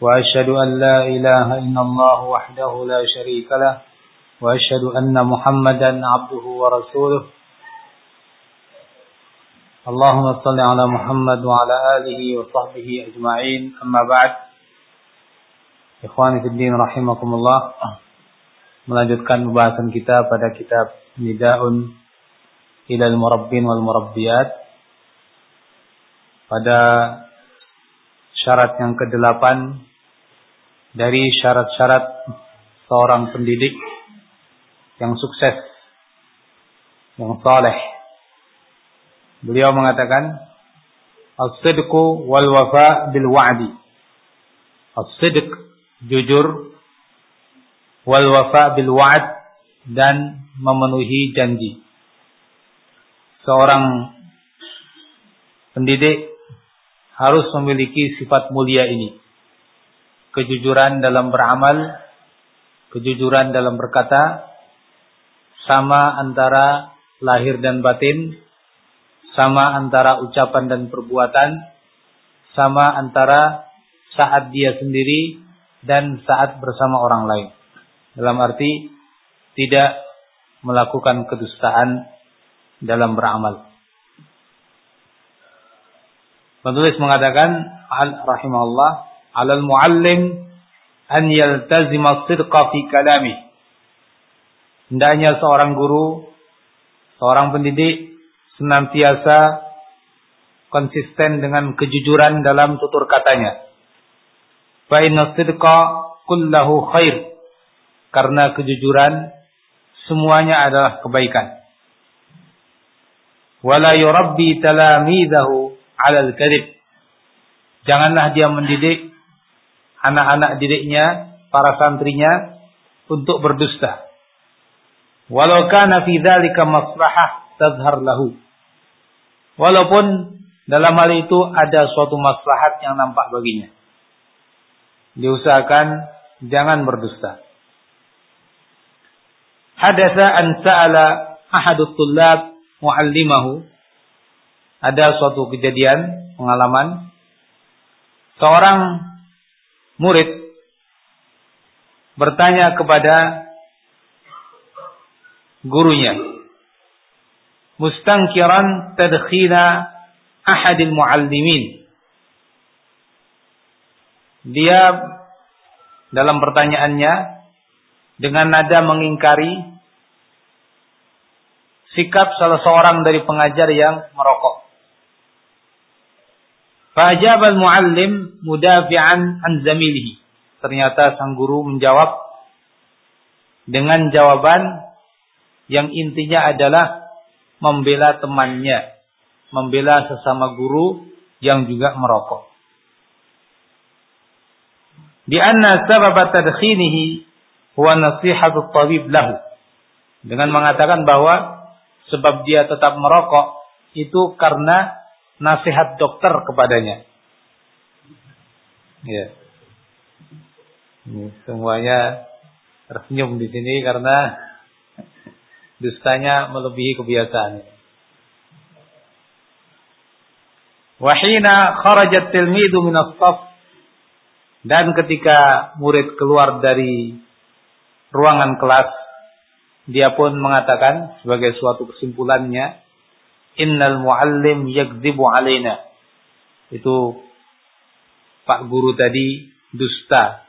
وأشهد أن لا إله إلا الله وحده لا شريك له وأشهد أن محمدا عبده ورسوله. اللهم صل على محمد وعلى آله وصحبه أجمعين. أما بعد إخواني في الدين رحمكم الله melanjutkan pembahasan kita pada كتاب Nidaun ila al-murabbin wal murabbiyat. Pada syarat yang ke-8 Dari syarat-syarat seorang pendidik Yang sukses Yang saleh Beliau mengatakan As-sidqu wal wafa bil wa'di. As-sidq jujur wal wafa bil wa'd dan memenuhi janji. Seorang pendidik harus memiliki sifat mulia ini. Kejujuran dalam beramal, kejujuran dalam berkata, sama antara lahir dan batin, sama antara ucapan dan perbuatan, sama antara saat dia sendiri dan saat bersama orang lain. Dalam arti tidak melakukan kedustaan dalam beramal. Penulis mengatakan al rahimahullah alal muallim an yaltazima sidqa fi kalami. Hendaknya seorang guru, seorang pendidik senantiasa konsisten dengan kejujuran dalam tutur katanya. Fa inna sidqa kullahu khair. Karena kejujuran semuanya adalah kebaikan. Wala yurabbi talamidahu 'ala al-kadhib. Janganlah dia mendidik anak-anak didiknya, para santrinya untuk berdusta. Walau kana fi dzalika maslahah tadhhar lahu. Walaupun dalam hal itu ada suatu maslahat yang nampak baginya. Diusahakan jangan berdusta. Hadatsa an sa'ala ahadut tullab muallimahu. Ada suatu kejadian, pengalaman seorang murid bertanya kepada gurunya mustangkiran tadkhina ahadil muallimin. Dia dalam pertanyaannya dengan nada mengingkari sikap salah seorang dari pengajar yang merokok. Fajab al-muallim mudafi'an an zamilihi. Ternyata sang guru menjawab dengan jawaban yang intinya adalah membela temannya, membela sesama guru yang juga merokok. Di anna sabab tadkhinihi huwa nasihatu tabib lahu. Dengan mengatakan bahwa sebab dia tetap merokok itu karena nasihat dokter kepadanya. Ya. Semuanya tersenyum di sini karena Dustanya melebihi kebiasaan. Wahina kharajat tilmidu min dan ketika murid keluar dari ruangan kelas dia pun mengatakan sebagai suatu kesimpulannya innal muallim yakdzibu alaina itu Pak guru tadi dusta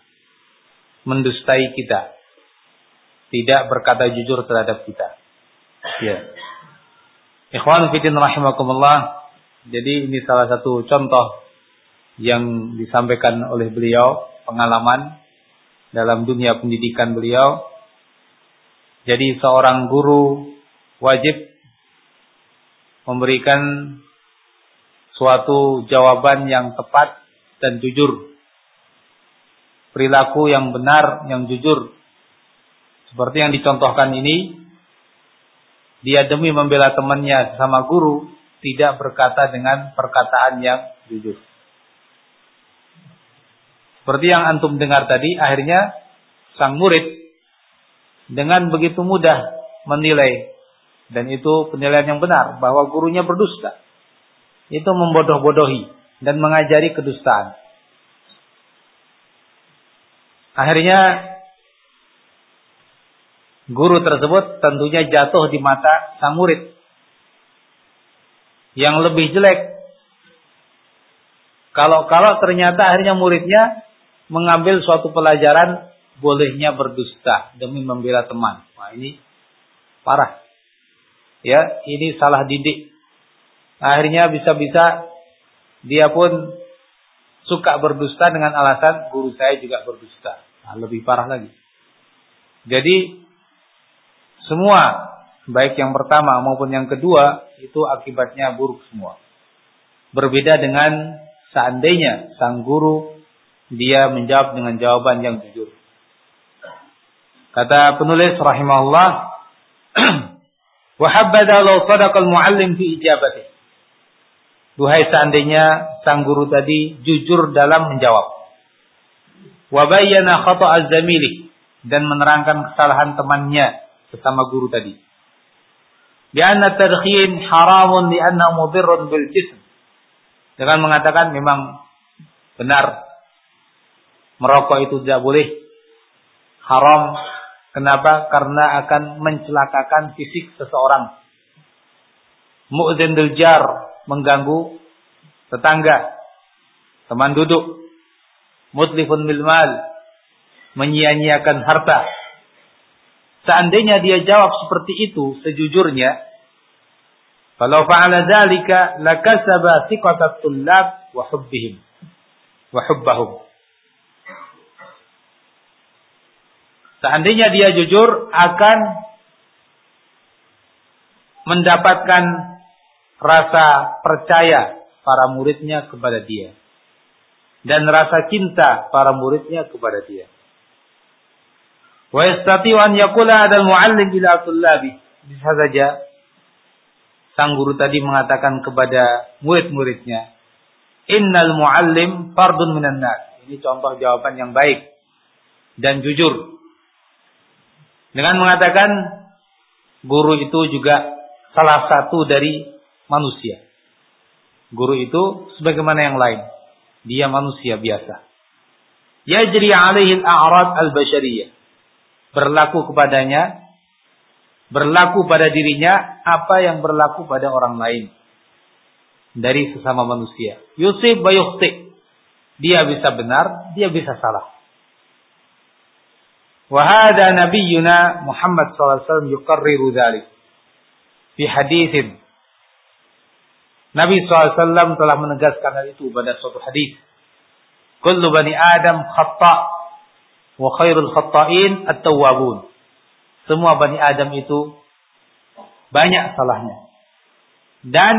mendustai kita tidak berkata jujur terhadap kita. Ya. Ikhwan fitin rahimakumullah. Jadi ini salah satu contoh yang disampaikan oleh beliau, pengalaman dalam dunia pendidikan beliau. Jadi seorang guru wajib memberikan suatu jawaban yang tepat dan jujur perilaku yang benar, yang jujur. Seperti yang dicontohkan ini, dia demi membela temannya sama guru, tidak berkata dengan perkataan yang jujur. Seperti yang antum dengar tadi, akhirnya sang murid dengan begitu mudah menilai dan itu penilaian yang benar bahwa gurunya berdusta. Itu membodoh-bodohi dan mengajari kedustaan. Akhirnya guru tersebut tentunya jatuh di mata sang murid. Yang lebih jelek. Kalau-kalau ternyata akhirnya muridnya mengambil suatu pelajaran bolehnya berdusta demi membela teman. Wah ini parah. Ya, ini salah didik. Akhirnya bisa-bisa dia pun suka berdusta dengan alasan guru saya juga berdusta. Nah, lebih parah lagi. Jadi semua baik yang pertama maupun yang kedua itu akibatnya buruk semua. Berbeda dengan seandainya sang guru dia menjawab dengan jawaban yang jujur. Kata penulis rahimahullah, "Wa habbada law sadaqal muallim fi ijabati." Duhai seandainya sang guru tadi jujur dalam menjawab wa bayyana khata' zamili dan menerangkan kesalahan temannya sesama guru tadi. Bi anna tadkhin haramun li anna mudirrun bil jism. Dengan mengatakan memang benar merokok itu tidak boleh haram. Kenapa? Karena akan mencelakakan fisik seseorang. Mu'dzin jar mengganggu tetangga, teman duduk, mutlifun bil mal, menyia-nyiakan harta. Seandainya dia jawab seperti itu sejujurnya, kalau fa'ala dzalika lakasaba thiqatat tullab wa hubbihim wa hubbahum. Seandainya dia jujur akan mendapatkan rasa percaya para muridnya kepada dia dan rasa cinta para muridnya kepada dia. Wa yastati'u an yaqula adal muallim ila tullabi. Bisa saja sang guru tadi mengatakan kepada murid-muridnya, "Innal muallim fardun minan nas." Ini contoh jawaban yang baik dan jujur. Dengan mengatakan guru itu juga salah satu dari manusia. Guru itu sebagaimana yang lain dia manusia biasa. Yajri alaihi al-a'rad al-bashariyah. Berlaku kepadanya, berlaku pada dirinya apa yang berlaku pada orang lain. Dari sesama manusia. Yusuf bayukti. Dia bisa benar, dia bisa salah. Wahada nabiyuna Muhammad SAW yukarriru dhalik. Fi hadithin Nabi SAW telah menegaskan hal itu pada suatu hadis. Kullu bani Adam khata wa khairul khata'in at-tawwabun. Semua bani Adam itu banyak salahnya. Dan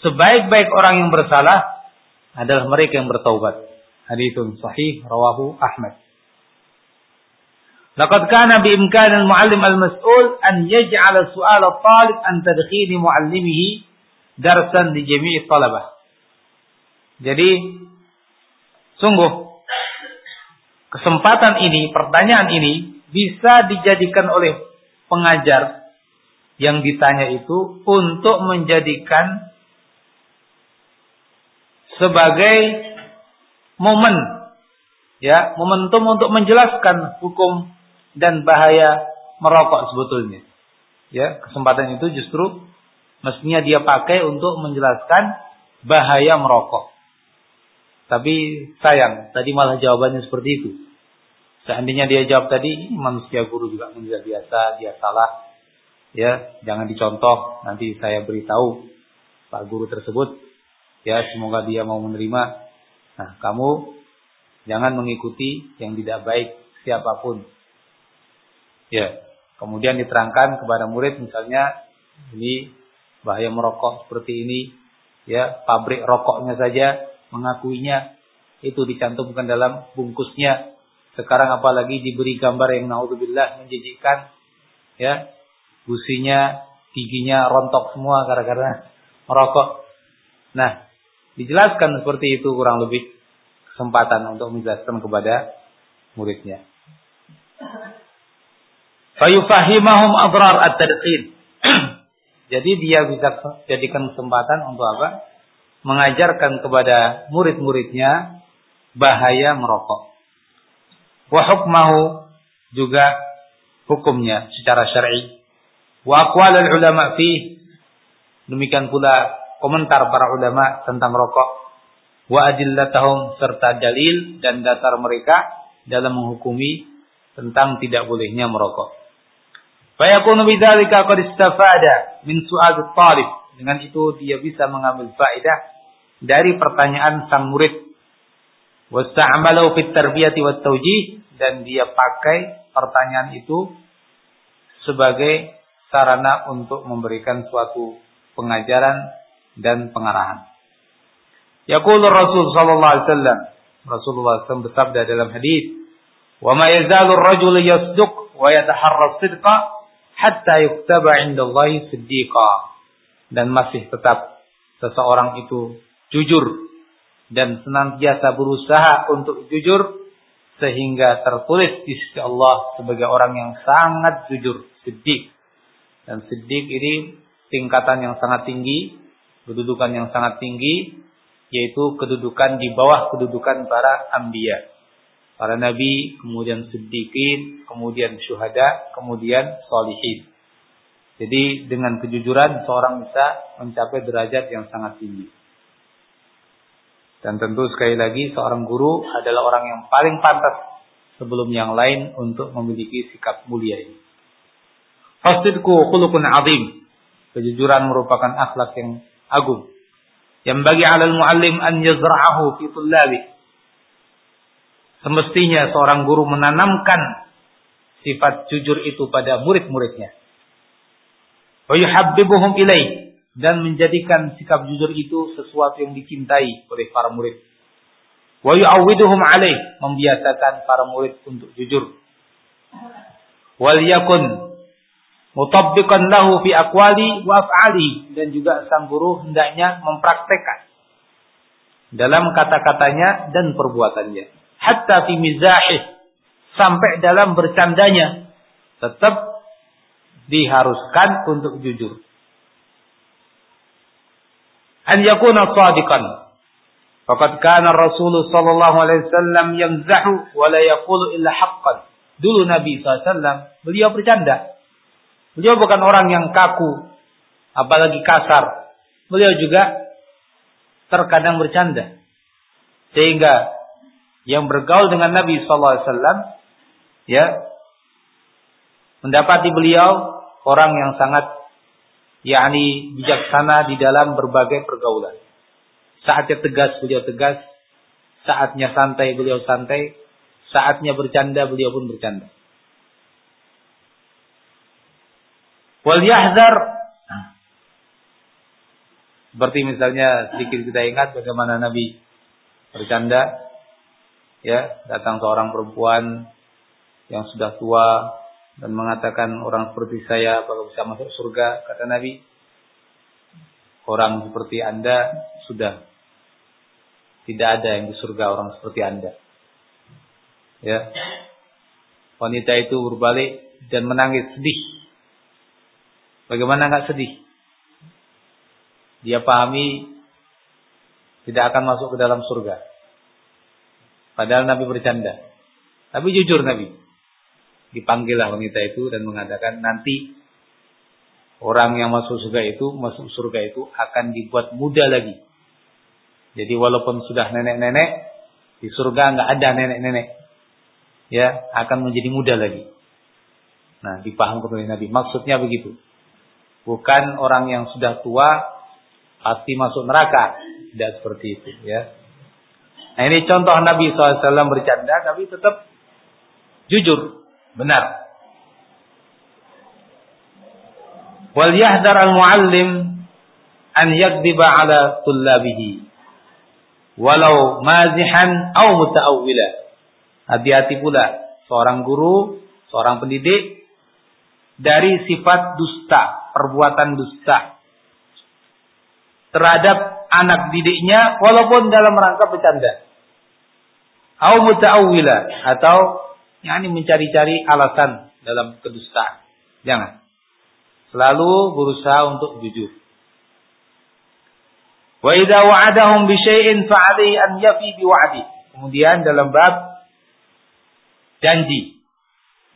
sebaik-baik orang yang bersalah adalah mereka yang bertaubat. Hadithun sahih rawahu Ahmad. Laqad kana bi imkan al-muallim al-mas'ul an yaj'ala su'al al-talib an tadkhini muallimihi darsan di jami'i talabah. Jadi sungguh kesempatan ini, pertanyaan ini bisa dijadikan oleh pengajar yang ditanya itu untuk menjadikan sebagai momen ya, momentum untuk menjelaskan hukum dan bahaya merokok sebetulnya. Ya, kesempatan itu justru Mestinya dia pakai untuk menjelaskan bahaya merokok. Tapi sayang, tadi malah jawabannya seperti itu. Seandainya dia jawab tadi, manusia guru juga menjadi biasa, dia salah. Ya, jangan dicontoh, nanti saya beritahu Pak guru tersebut. Ya, semoga dia mau menerima. Nah, kamu jangan mengikuti yang tidak baik siapa pun. Ya, kemudian diterangkan kepada murid misalnya ini bahaya merokok seperti ini, ya pabrik rokoknya saja mengakuinya itu dicantumkan dalam bungkusnya Sekarang apalagi diberi gambar yang naudzubillah menjijikkan. Ya. Gusinya, giginya rontok semua gara-gara merokok. Nah, dijelaskan seperti itu kurang lebih kesempatan untuk menjelaskan kepada muridnya. Fayufahimahum adrar at-tadqin. Jadi dia bisa jadikan kesempatan untuk apa? Mengajarkan kepada murid-muridnya bahaya merokok. Wa hukmahu juga hukumnya secara syar'i. Wa aqwal ulama fi demikian pula komentar para ulama tentang rokok. Wa adillatahum serta dalil dan dasar mereka dalam menghukumi tentang tidak bolehnya merokok. Fayakunu bidzalika qad istifada min su'al talib. Dengan itu dia bisa mengambil faedah dari pertanyaan sang murid. Wasta'amalu fit tarbiyati wat tawjih dan dia pakai pertanyaan itu sebagai sarana untuk memberikan suatu pengajaran dan pengarahan. Yaqulu Rasul sallallahu alaihi wasallam Rasulullah SAW bersabda dalam hadis, "Wa ma yazalu ar-rajulu yasduq wa yataharra sidqa hatta yuktaba indallahi siddiqa dan masih tetap seseorang itu jujur dan senantiasa berusaha untuk jujur sehingga tertulis di sisi Allah sebagai orang yang sangat jujur, siddiq. Dan siddiq ini tingkatan yang sangat tinggi, kedudukan yang sangat tinggi, yaitu kedudukan di bawah kedudukan para ambiyah para nabi, kemudian siddiqin, kemudian syuhada, kemudian solihin. Jadi dengan kejujuran seorang bisa mencapai derajat yang sangat tinggi. Dan tentu sekali lagi seorang guru adalah orang yang paling pantas sebelum yang lain untuk memiliki sikap mulia ini. Fasidku khulukun azim. Kejujuran merupakan akhlak yang agung. Yang bagi alal muallim an yazra'ahu fi tullabi Semestinya seorang guru menanamkan sifat jujur itu pada murid-muridnya. Wa ilaih dan menjadikan sikap jujur itu sesuatu yang dicintai oleh para murid. Wa alaih membiasakan para murid untuk jujur. Wal yakun mutabbiqan lahu fi aqwali wa af'ali dan juga sang guru hendaknya mempraktekkan dalam kata-katanya dan perbuatannya hatta fi mizahih sampai dalam bercandanya tetap diharuskan untuk jujur. An yakuna sadiqan. Faqad kana Rasul sallallahu alaihi wasallam yamzahu wa la yaqulu illa haqqan. Dulu Nabi SAW beliau bercanda. Beliau bukan orang yang kaku, apalagi kasar. Beliau juga terkadang bercanda. Sehingga yang bergaul dengan Nabi sallallahu alaihi wasallam ya mendapati beliau orang yang sangat yakni bijaksana di dalam berbagai pergaulan. Saatnya tegas beliau tegas, saatnya santai beliau santai, saatnya bercanda beliau pun bercanda. Wal yahzar. Seperti misalnya sedikit kita ingat bagaimana Nabi bercanda ya datang seorang perempuan yang sudah tua dan mengatakan orang seperti saya apakah bisa masuk surga kata Nabi. Orang seperti anda sudah. Tidak ada yang di surga orang seperti anda. Ya. Wanita itu berbalik dan menangis sedih. Bagaimana nggak sedih? Dia pahami tidak akan masuk ke dalam surga Padahal Nabi bercanda. Tapi jujur Nabi. Dipanggillah wanita itu dan mengatakan nanti orang yang masuk surga itu, masuk surga itu akan dibuat muda lagi. Jadi walaupun sudah nenek-nenek, di surga nggak ada nenek-nenek. Ya, akan menjadi muda lagi. Nah, dipahamkan oleh Nabi. Maksudnya begitu. Bukan orang yang sudah tua pasti masuk neraka. Tidak seperti itu, ya. Nah ini contoh Nabi SAW bercanda tapi tetap jujur, benar. Wal yahdar al-muallim an yakdiba ala tullabihi walau mazihan aw muta'awwila. Hati-hati pula seorang guru, seorang pendidik dari sifat dusta, perbuatan dusta terhadap anak didiknya walaupun dalam rangka bercanda. Au muta'awwila atau yakni mencari-cari alasan dalam kedustaan. Jangan. Selalu berusaha untuk jujur. Wa idza wa'adahum bi syai'in an yafi bi wa'di. Kemudian dalam bab janji.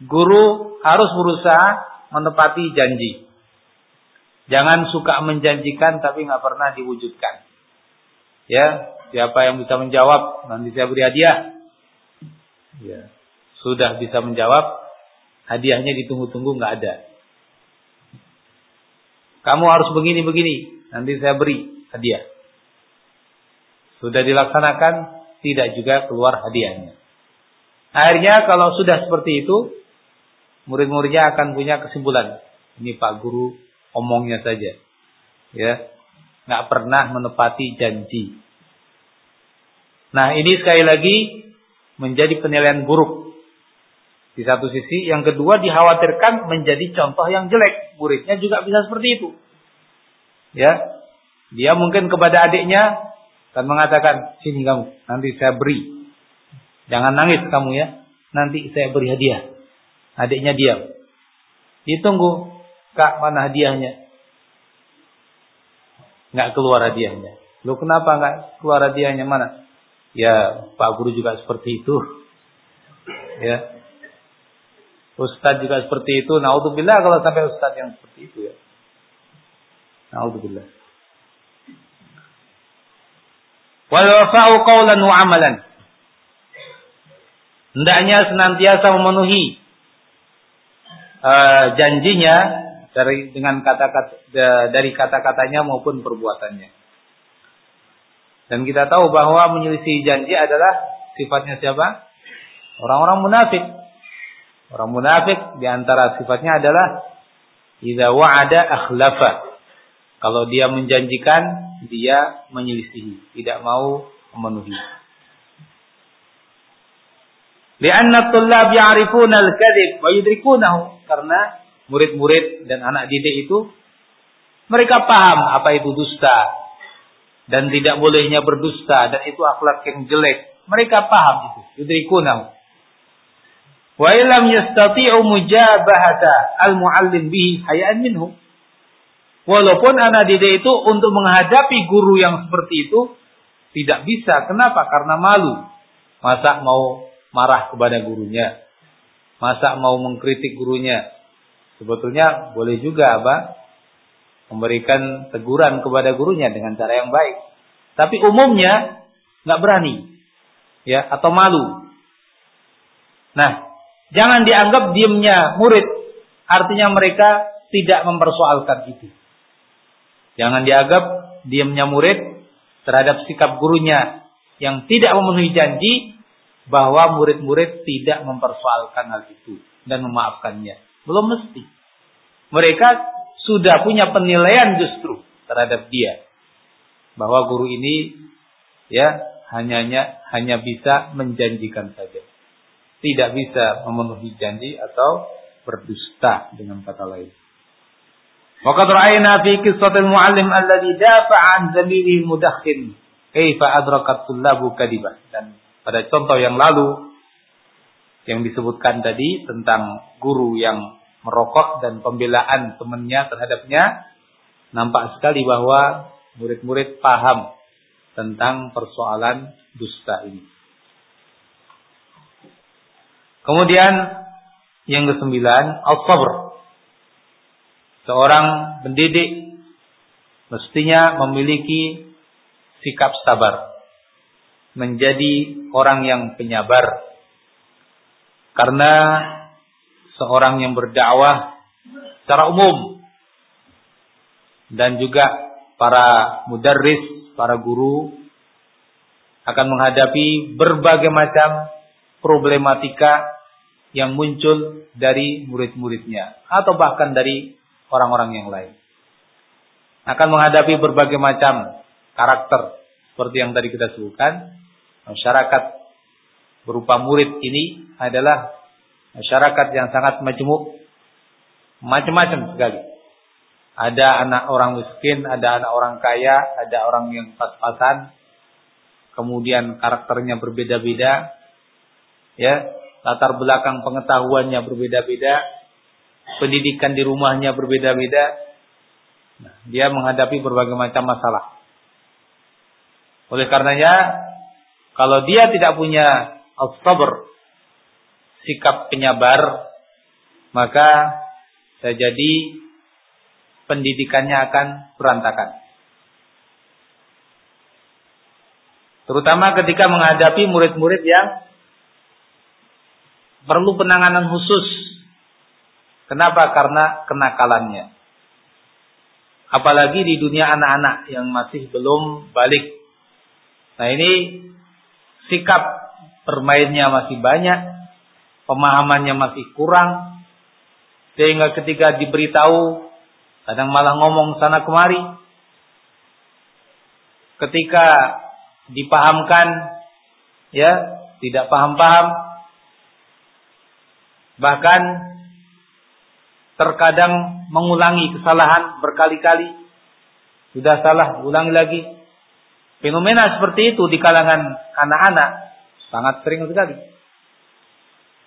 Guru harus berusaha menepati janji. Jangan suka menjanjikan tapi nggak pernah diwujudkan. Ya, siapa yang bisa menjawab nanti saya beri hadiah. Ya, sudah bisa menjawab, hadiahnya ditunggu-tunggu nggak ada. Kamu harus begini-begini, nanti saya beri hadiah. Sudah dilaksanakan, tidak juga keluar hadiahnya. Akhirnya kalau sudah seperti itu, murid-muridnya akan punya kesimpulan. Ini Pak Guru omongnya saja. Ya, nggak pernah menepati janji. Nah, ini sekali lagi menjadi penilaian buruk. Di satu sisi, yang kedua dikhawatirkan menjadi contoh yang jelek. Muridnya juga bisa seperti itu. Ya, dia mungkin kepada adiknya dan mengatakan, sini kamu, nanti saya beri. Jangan nangis kamu ya, nanti saya beri hadiah. Adiknya diam. Ditunggu, kak mana hadiahnya? Nggak keluar hadiahnya. Lu kenapa nggak keluar hadiahnya mana? Ya Pak Guru juga seperti itu. Ya. Ustadz juga seperti itu. Naudzubillah kalau sampai Ustadz yang seperti itu ya. Naudzubillah. Wal wafa'u qawlan wa amalan. Hendaknya senantiasa memenuhi uh, janjinya dari dengan kata-kata dari kata-katanya maupun perbuatannya. Dan kita tahu bahwa menyelisih janji adalah sifatnya siapa? Orang-orang munafik. Orang munafik di antara sifatnya adalah idza wa'ada akhlafa. Kalau dia menjanjikan, dia menyelisihi, tidak mau memenuhi. Lianna tullab ya'rifuna al-kadhib wa yudrikunahu. Karena murid-murid dan anak didik itu mereka paham apa itu dusta dan tidak bolehnya berdusta dan itu akhlak yang jelek. Mereka paham itu, yudrikunahu. Wa illam yastati'u mujabahata al-muallim bihi hayaan minhu. Walaupun anak didik itu untuk menghadapi guru yang seperti itu tidak bisa. Kenapa? Karena malu. Masa mau marah kepada gurunya? Masa mau mengkritik gurunya? Sebetulnya boleh juga apa? Memberikan teguran kepada gurunya dengan cara yang baik. Tapi umumnya nggak berani, ya atau malu. Nah, jangan dianggap diamnya murid. Artinya mereka tidak mempersoalkan itu. Jangan dianggap diamnya murid terhadap sikap gurunya yang tidak memenuhi janji bahwa murid-murid tidak mempersoalkan hal itu dan memaafkannya. Belum mesti. Mereka sudah punya penilaian justru terhadap dia bahwa guru ini ya hanya hanya bisa menjanjikan saja. Tidak bisa memenuhi janji atau berdusta dengan kata lain. Waqad ra'ayna fi qissatil muallim alladhi dafa'a an zamilihi mudakhin kaifa adrakat tullabu kadibah dan pada contoh yang lalu yang disebutkan tadi tentang guru yang merokok dan pembelaan temannya terhadapnya nampak sekali bahwa murid-murid paham tentang persoalan dusta ini. Kemudian yang kesembilan, al-sabr seorang pendidik mestinya memiliki sikap sabar. Menjadi orang yang penyabar. Karena seorang yang berdakwah secara umum dan juga para mudarris, para guru akan menghadapi berbagai macam problematika yang muncul dari murid-muridnya atau bahkan dari orang-orang yang lain. Akan menghadapi berbagai macam karakter seperti yang tadi kita sebutkan, masyarakat berupa murid ini adalah masyarakat yang sangat majemuk, macam-macam sekali. Ada anak orang miskin, ada anak orang kaya, ada orang yang pas-pasan, kemudian karakternya berbeda-beda, ya, latar belakang pengetahuannya berbeda-beda, pendidikan di rumahnya berbeda-beda. Nah, dia menghadapi berbagai macam masalah. Oleh karenanya, kalau dia tidak punya al-sabr, sikap penyabar, maka jadi pendidikannya akan berantakan. Terutama ketika menghadapi murid-murid yang perlu penanganan khusus. Kenapa? Karena kenakalannya. Apalagi di dunia anak-anak yang masih belum balik Nah ini sikap bermainnya masih banyak, pemahamannya masih kurang, sehingga ketika diberitahu kadang malah ngomong sana kemari. Ketika dipahamkan ya tidak paham-paham bahkan terkadang mengulangi kesalahan berkali-kali sudah salah ulangi lagi Fenomena seperti itu di kalangan anak-anak sangat sering sekali.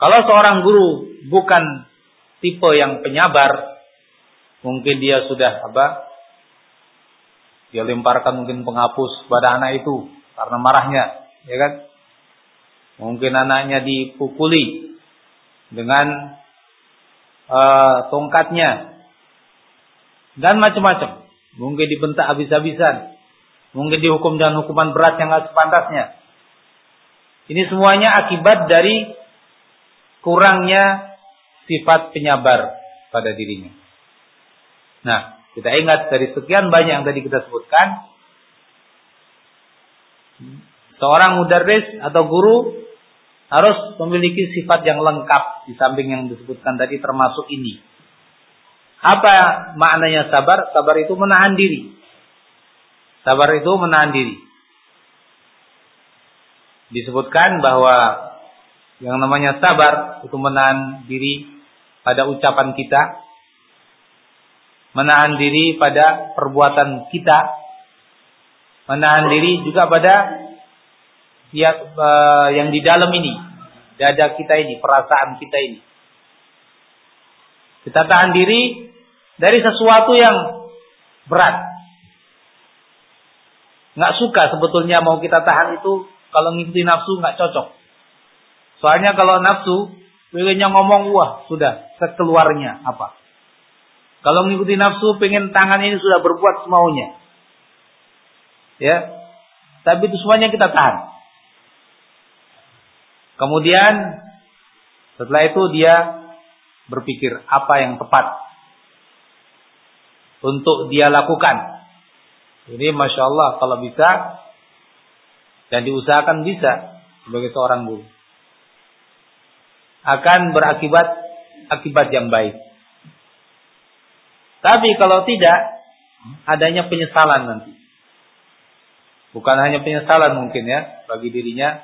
Kalau seorang guru bukan tipe yang penyabar, mungkin dia sudah apa? Dia lemparkan mungkin penghapus pada anak itu karena marahnya, ya kan? Mungkin anaknya dipukuli dengan uh, tongkatnya dan macam-macam. Mungkin dibentak habis-habisan Mungkin dihukum dengan hukuman berat yang nggak sepantasnya. Ini semuanya akibat dari kurangnya sifat penyabar pada dirinya. Nah, kita ingat dari sekian banyak yang tadi kita sebutkan, seorang mudarris atau guru harus memiliki sifat yang lengkap di samping yang disebutkan tadi termasuk ini. Apa maknanya sabar? Sabar itu menahan diri. Sabar itu menahan diri. Disebutkan bahwa yang namanya sabar itu menahan diri pada ucapan kita, menahan diri pada perbuatan kita, menahan diri juga pada ya, yang di dalam ini, dada kita ini, perasaan kita ini. Kita tahan diri dari sesuatu yang berat, Nggak suka sebetulnya mau kita tahan itu. Kalau ngikuti nafsu nggak cocok. Soalnya kalau nafsu, pengennya ngomong wah sudah sekeluarnya apa. Kalau mengikuti nafsu pengen tangan ini sudah berbuat semaunya. Ya. Tapi itu semuanya kita tahan. Kemudian setelah itu dia berpikir apa yang tepat untuk dia lakukan. Ini masya Allah kalau bisa dan diusahakan bisa sebagai seorang guru akan berakibat akibat yang baik. Tapi kalau tidak adanya penyesalan nanti. Bukan hanya penyesalan mungkin ya bagi dirinya,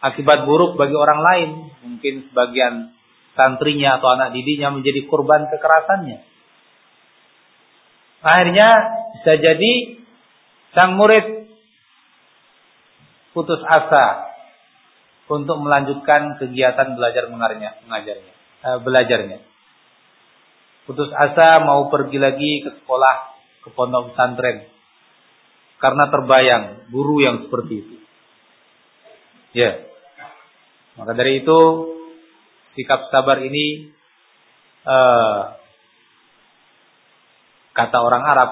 akibat buruk bagi orang lain, mungkin sebagian santrinya atau anak didiknya menjadi korban kekerasannya. Akhirnya bisa jadi sang murid putus asa untuk melanjutkan kegiatan belajar mengajarnya, mengajarnya, eh, belajarnya. Putus asa mau pergi lagi ke sekolah, ke pondok pesantren. Karena terbayang guru yang seperti itu. Ya. Maka dari itu sikap sabar ini uh, Kata orang Arab.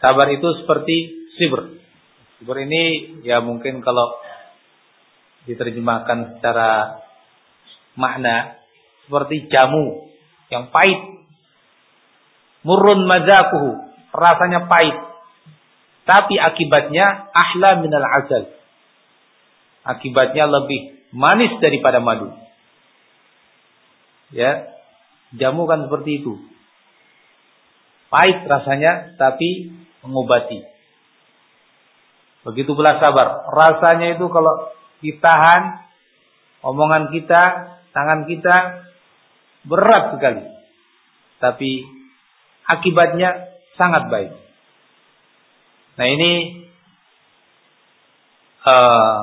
Sabar itu seperti sibr. Sibr ini ya mungkin kalau diterjemahkan secara makna seperti jamu yang pahit. Murun mazakuhu, rasanya pahit. Tapi akibatnya ahla minal azal. Akibatnya lebih manis daripada madu. Ya, jamu kan seperti itu. Pahit rasanya tapi mengobati. Begitu pula sabar. Rasanya itu kalau ditahan omongan kita, tangan kita berat sekali. Tapi akibatnya sangat baik. Nah ini uh,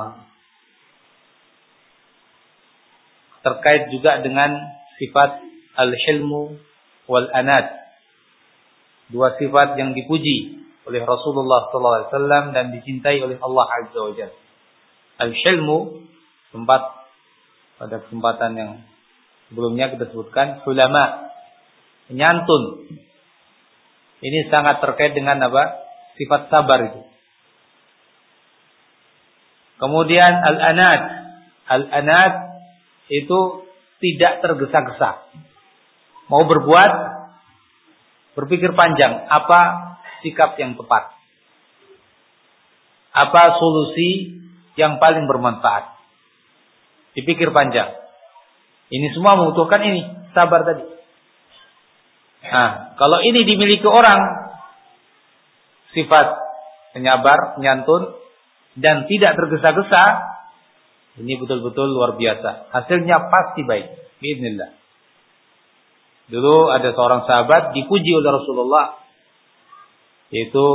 terkait juga dengan sifat al-hilmu wal anad. Dua sifat yang dipuji oleh Rasulullah SAW dan dicintai oleh Allah Azza wa Jalla. Al-hilmu tempat pada kesempatan yang sebelumnya kita sebutkan ulama menyantun. Ini sangat terkait dengan apa? Sifat sabar itu. Kemudian al-anad. Al-anad itu tidak tergesa-gesa. Mau berbuat berpikir panjang apa sikap yang tepat. Apa solusi yang paling bermanfaat. Dipikir panjang. Ini semua membutuhkan ini, sabar tadi. Nah, kalau ini dimiliki orang sifat penyabar, penyantun dan tidak tergesa-gesa, ini betul-betul luar biasa. Hasilnya pasti baik. Bismillah. Dulu ada seorang sahabat dipuji oleh Rasulullah yaitu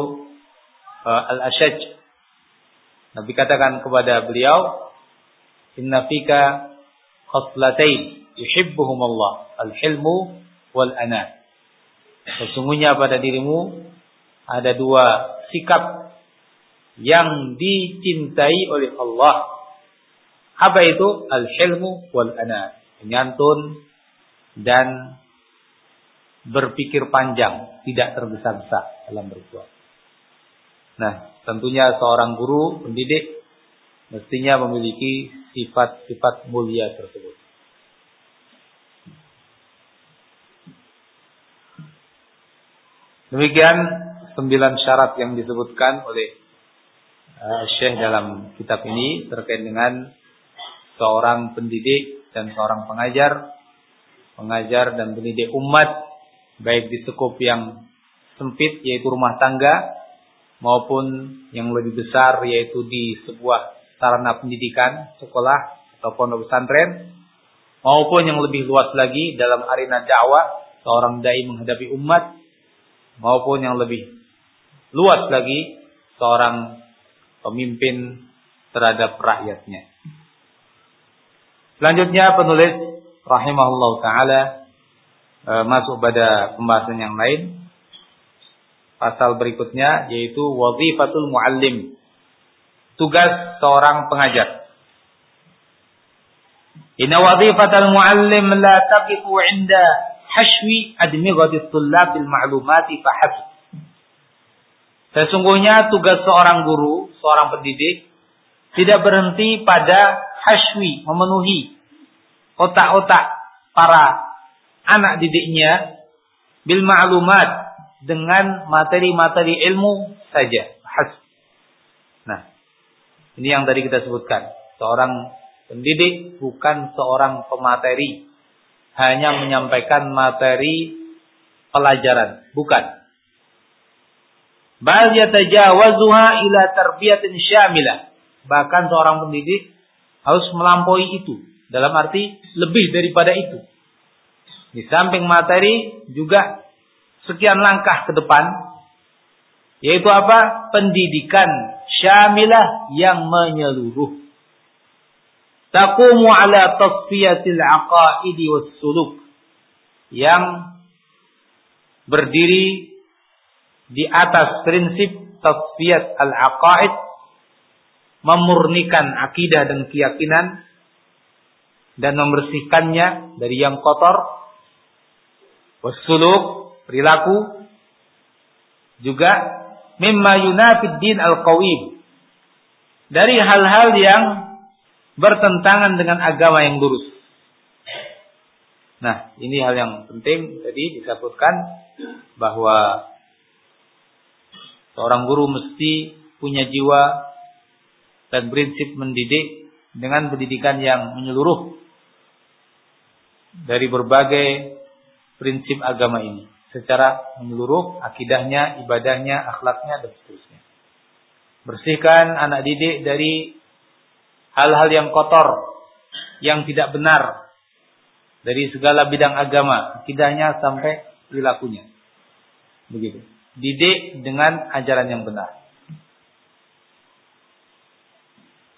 uh, Al-Ashaj Nabi katakan kepada beliau, "Inna fika khaslatain yuhibbuhum Allah, al-hilmu wal ana." Sesungguhnya pada dirimu ada dua sikap yang dicintai oleh Allah. Apa itu? Al-hilmu wal ana. Menyantun dan berpikir panjang, tidak tergesa-gesa dalam berbuat. Nah, tentunya seorang guru pendidik mestinya memiliki sifat-sifat mulia tersebut. Demikian sembilan syarat yang disebutkan oleh uh, Syekh dalam kitab ini terkait dengan seorang pendidik dan seorang pengajar, pengajar dan pendidik umat baik di sekup yang sempit yaitu rumah tangga maupun yang lebih besar yaitu di sebuah sarana pendidikan, sekolah atau pondok pesantren maupun yang lebih luas lagi dalam arena dakwah seorang dai menghadapi umat maupun yang lebih luas lagi seorang pemimpin terhadap rakyatnya. Selanjutnya penulis rahimahullah taala e, masuk pada pembahasan yang lain pasal berikutnya yaitu wazifatul muallim. Tugas seorang pengajar. Inna wazifatul muallim la taqifu 'inda hashwi admighati tullabil ma'lumati fahasb. Sesungguhnya tugas seorang guru, seorang pendidik tidak berhenti pada hashwi, memenuhi otak-otak para anak didiknya bil ma'lumat dengan materi-materi ilmu saja. Has. Nah, ini yang tadi kita sebutkan. Seorang pendidik bukan seorang pemateri. Hanya menyampaikan materi pelajaran. Bukan. Bal yatajawazuha ila tarbiyatin syamilah. Bahkan seorang pendidik harus melampaui itu. Dalam arti lebih daripada itu. Di samping materi juga sekian langkah ke depan yaitu apa? Pendidikan syamilah yang menyeluruh. Taqumu ala tasfiyatil aqaidi was suluk yang berdiri di atas prinsip tasfiyat al-aqaid memurnikan akidah dan keyakinan dan membersihkannya dari yang kotor wasuluk perilaku juga mimma yunafid din al-qawim dari hal-hal yang bertentangan dengan agama yang lurus. Nah, ini hal yang penting tadi disebutkan bahwa seorang guru mesti punya jiwa dan prinsip mendidik dengan pendidikan yang menyeluruh dari berbagai prinsip agama ini secara menyeluruh akidahnya, ibadahnya, akhlaknya dan seterusnya. Bersihkan anak didik dari hal-hal yang kotor, yang tidak benar dari segala bidang agama, akidahnya sampai perilakunya. Begitu. Didik dengan ajaran yang benar.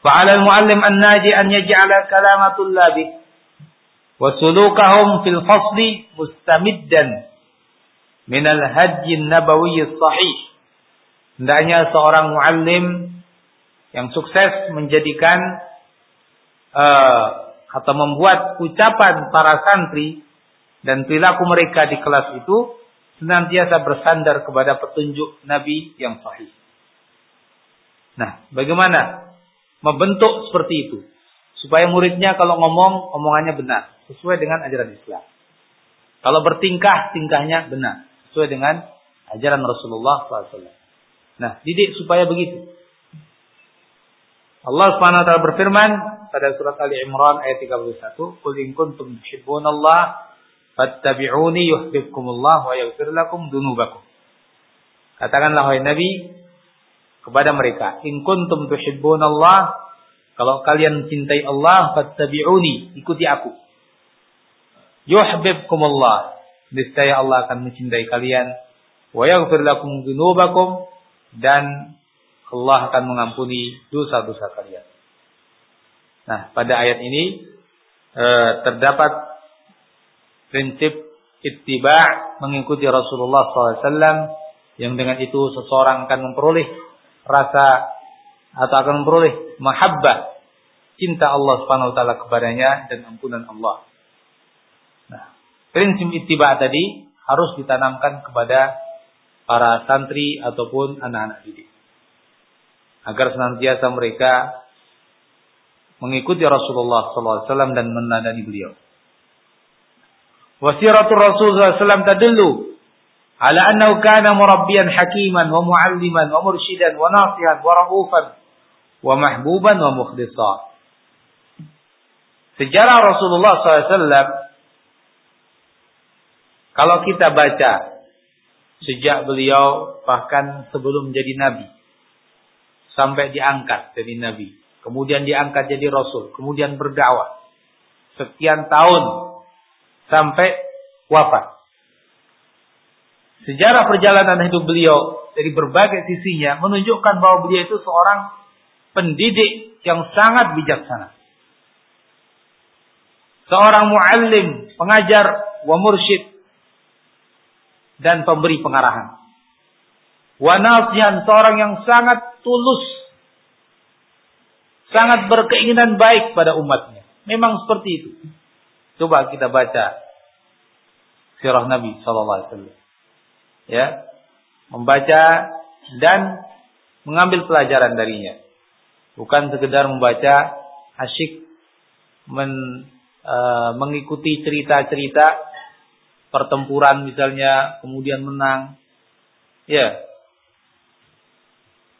Fa'ala al-muallim an-naji an yaj'ala kalamatul labi sulukahum fil fasli mustamiddan min al-hajj an-nabawi sahih. Hendaknya seorang muallim yang sukses menjadikan uh, atau membuat ucapan para santri dan perilaku mereka di kelas itu senantiasa bersandar kepada petunjuk Nabi yang sahih. Nah, bagaimana membentuk seperti itu supaya muridnya kalau ngomong omongannya benar sesuai dengan ajaran Islam. Kalau bertingkah tingkahnya benar sesuai dengan ajaran Rasulullah SAW. Nah, didik supaya begitu. Allah Subhanahu wa taala berfirman, pada surat Ali Imran ayat 31, "Qul in kuntum tuhibbunallah fattabi'uni yuhibbukumullah wa yaghfir lakum dunubakum." Katakanlah wahai Nabi kepada mereka, "In kuntum tuhibbunallah" Kalau kalian mencintai Allah, fattabi'uni, ikuti aku. Yuhibbukumullah. Niscaya Allah akan mencintai kalian. Wa yaghfir lakum dunubakum dan Allah akan mengampuni dosa-dosa kalian. Nah, pada ayat ini e, terdapat prinsip ittiba mengikuti Rasulullah SAW yang dengan itu seseorang akan memperoleh rasa atau akan memperoleh mahabbah cinta Allah Subhanahu wa taala kepadanya dan ampunan Allah. Nah, prinsip ittiba tadi harus ditanamkan kepada para santri ataupun anak-anak didik. Agar senantiasa mereka mengikuti Rasulullah SAW dan menandani beliau. Wasiratul Rasul SAW tadullu ala annahu kana murabbiyan hakiman wa mualliman wa mursyidan wa nasihan wa raufan wa mahbuban wa mukhlisa. Sejarah Rasulullah SAW kalau kita baca sejak beliau bahkan sebelum menjadi nabi sampai diangkat jadi nabi kemudian diangkat jadi rasul, kemudian berdakwah sekian tahun sampai wafat. Sejarah perjalanan hidup beliau dari berbagai sisinya menunjukkan bahwa beliau itu seorang pendidik yang sangat bijaksana. Seorang muallim, pengajar, wa mursyid dan pemberi pengarahan. Wa nasihan, seorang yang sangat tulus sangat berkeinginan baik pada umatnya. Memang seperti itu. Coba kita baca sirah Nabi sallallahu alaihi wasallam. Ya. Membaca dan mengambil pelajaran darinya. Bukan sekedar membaca asyik men, e, mengikuti cerita-cerita pertempuran misalnya kemudian menang. Ya.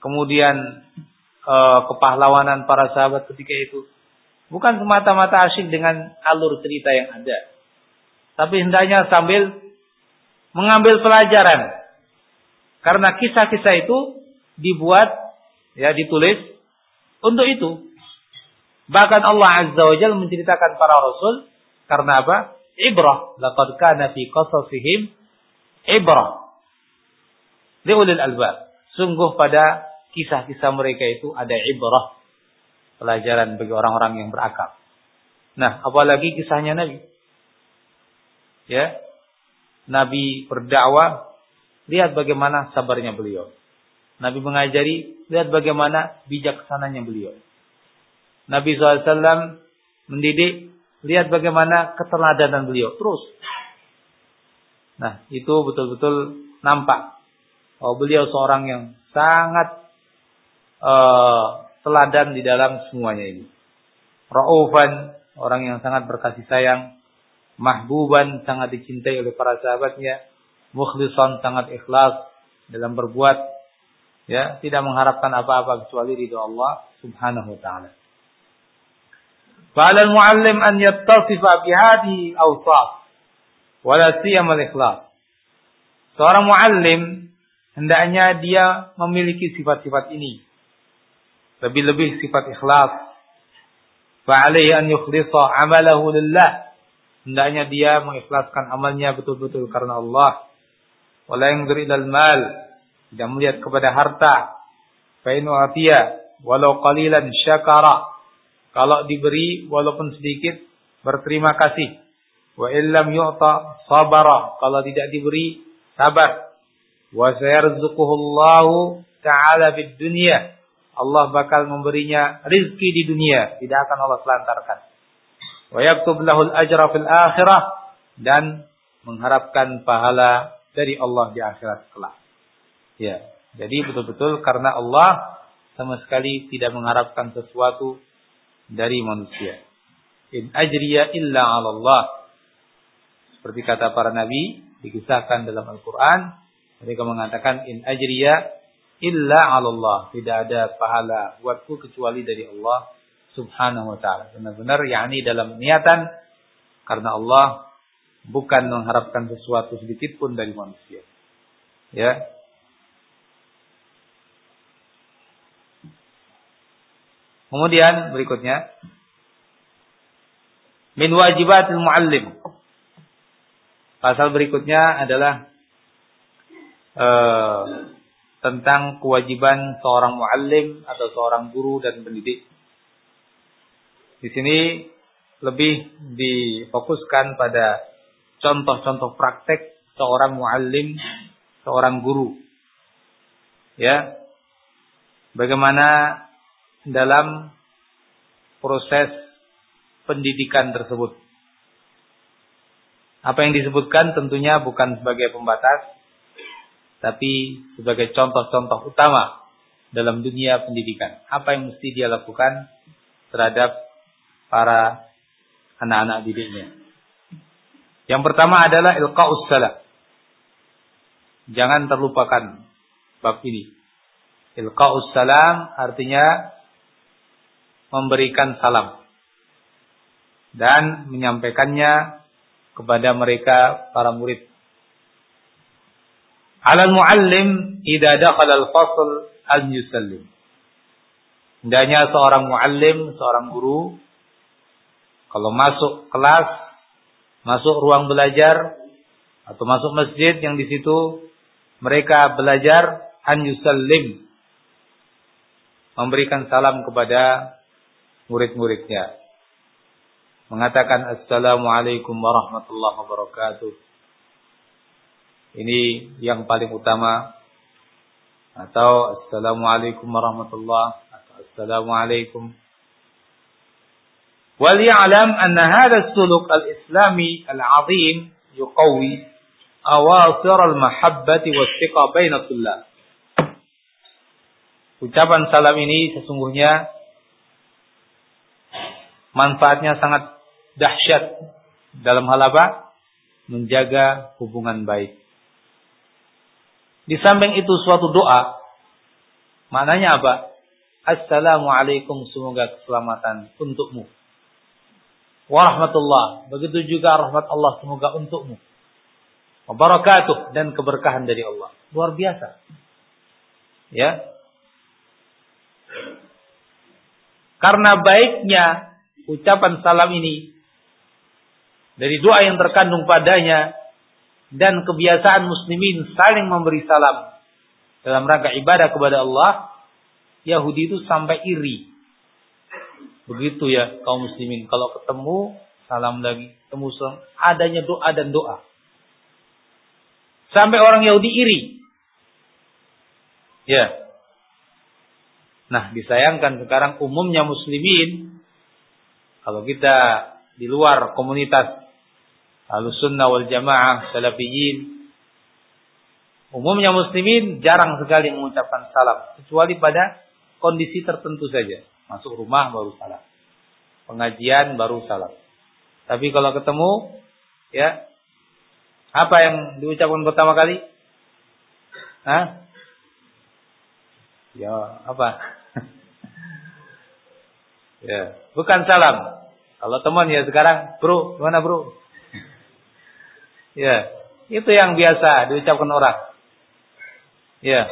Kemudian uh, kepahlawanan para sahabat ketika itu. Bukan semata-mata asyik dengan alur cerita yang ada. Tapi hendaknya sambil mengambil pelajaran. Karena kisah-kisah itu dibuat, ya ditulis untuk itu. Bahkan Allah Azza wa Jalla menceritakan para rasul karena apa? Ibrah. Laqad kana fi qasasihim ibrah. Liulil albab. Sungguh pada kisah-kisah mereka itu ada ibrah. Pelajaran bagi orang-orang yang berakal. Nah, apalagi kisahnya Nabi. Ya. Nabi berdakwah, lihat bagaimana sabarnya beliau. Nabi mengajari, lihat bagaimana bijaksananya beliau. Nabi SAW mendidik, lihat bagaimana keteladanan beliau. Terus. Nah, itu betul-betul nampak. Oh, beliau seorang yang sangat uh, teladan di dalam semuanya ini. Raufan, orang yang sangat berkasih sayang. Mahbuban, sangat dicintai oleh para sahabatnya. Mukhlisan, sangat ikhlas dalam berbuat. Ya, tidak mengharapkan apa-apa kecuali ridho Allah subhanahu wa ta'ala. Fa'ala al-muallim an yattasifa bihadi awsaf. Wala siyama ikhlas. Seorang muallim hendaknya dia memiliki sifat-sifat ini Lebih-lebih sifat ikhlas. Fa'alaihi an yukhlisa amalahu lillah. Hendaknya dia mengikhlaskan amalnya betul-betul karena Allah. Wala ilal mal. Tidak melihat kepada harta. Fa'inu atiyah. Walau qalilan syakara. Kalau diberi walaupun sedikit berterima kasih. Wa illam yu'ta sabara. Kalau tidak diberi sabar. Wa sayarzuquhu Allahu ta'ala fid dunya. Allah bakal memberinya rizki di dunia, tidak akan Allah selantarkan. Wa yaktub lahul ajra fil akhirah dan mengharapkan pahala dari Allah di akhirat kelak. Ya, jadi betul-betul karena Allah sama sekali tidak mengharapkan sesuatu dari manusia. In ajriya illa 'ala Allah. Seperti kata para nabi dikisahkan dalam Al-Qur'an, mereka mengatakan in ajriya illa 'ala Allah. Tidak ada pahala buatku kecuali dari Allah Subhanahu wa taala. Benar-benar yakni dalam niatan karena Allah bukan mengharapkan sesuatu sedikit pun dari manusia. Ya, Kemudian berikutnya min wajibatil muallim. Pasal berikutnya adalah uh, tentang kewajiban seorang muallim atau seorang guru dan pendidik. Di sini lebih difokuskan pada contoh-contoh praktek seorang muallim, seorang guru. Ya. Bagaimana dalam proses pendidikan tersebut. Apa yang disebutkan tentunya bukan sebagai pembatas, tapi sebagai contoh-contoh utama dalam dunia pendidikan. Apa yang mesti dia lakukan terhadap para anak-anak didiknya. Yang pertama adalah ilqa'us salam. Jangan terlupakan bab ini. Ilqa'us salam artinya memberikan salam dan menyampaikannya kepada mereka para murid. Alal muallim idza dakhala al-fasl al yusallim. Hendaknya seorang muallim, seorang guru kalau masuk kelas, masuk ruang belajar atau masuk masjid yang di situ mereka belajar an yusallim memberikan salam kepada murid-muridnya. Mengatakan Assalamualaikum warahmatullahi wabarakatuh. Ini yang paling utama. Atau Assalamualaikum warahmatullahi atau Assalamualaikum. Wali'alam anna hadha suluk al-islami al-azim yuqawi awasir al-mahabbati wa thiqa bainatullah. Ucapan salam ini sesungguhnya manfaatnya sangat dahsyat dalam hal apa? Menjaga hubungan baik. Di samping itu suatu doa, maknanya apa? Assalamualaikum semoga keselamatan untukmu. Warahmatullah, begitu juga rahmat Allah semoga untukmu. Wabarakatuh dan keberkahan dari Allah. Luar biasa. Ya. Karena baiknya ucapan salam ini dari doa yang terkandung padanya dan kebiasaan muslimin saling memberi salam dalam rangka ibadah kepada Allah, Yahudi itu sampai iri. Begitu ya kaum muslimin kalau ketemu salam lagi, ketemu salam, adanya doa dan doa. Sampai orang Yahudi iri. Ya. Nah, disayangkan sekarang umumnya muslimin kalau kita di luar komunitas Ahlussunnah wal Jamaah, Salafiyin, umumnya muslimin jarang sekali mengucapkan salam kecuali pada kondisi tertentu saja. Masuk rumah baru salam. Pengajian baru salam. Tapi kalau ketemu ya apa yang diucapkan pertama kali? Hah? Ya, apa? ya, bukan salam. Kalau teman ya sekarang, bro, gimana bro? ya, itu yang biasa diucapkan orang. Ya.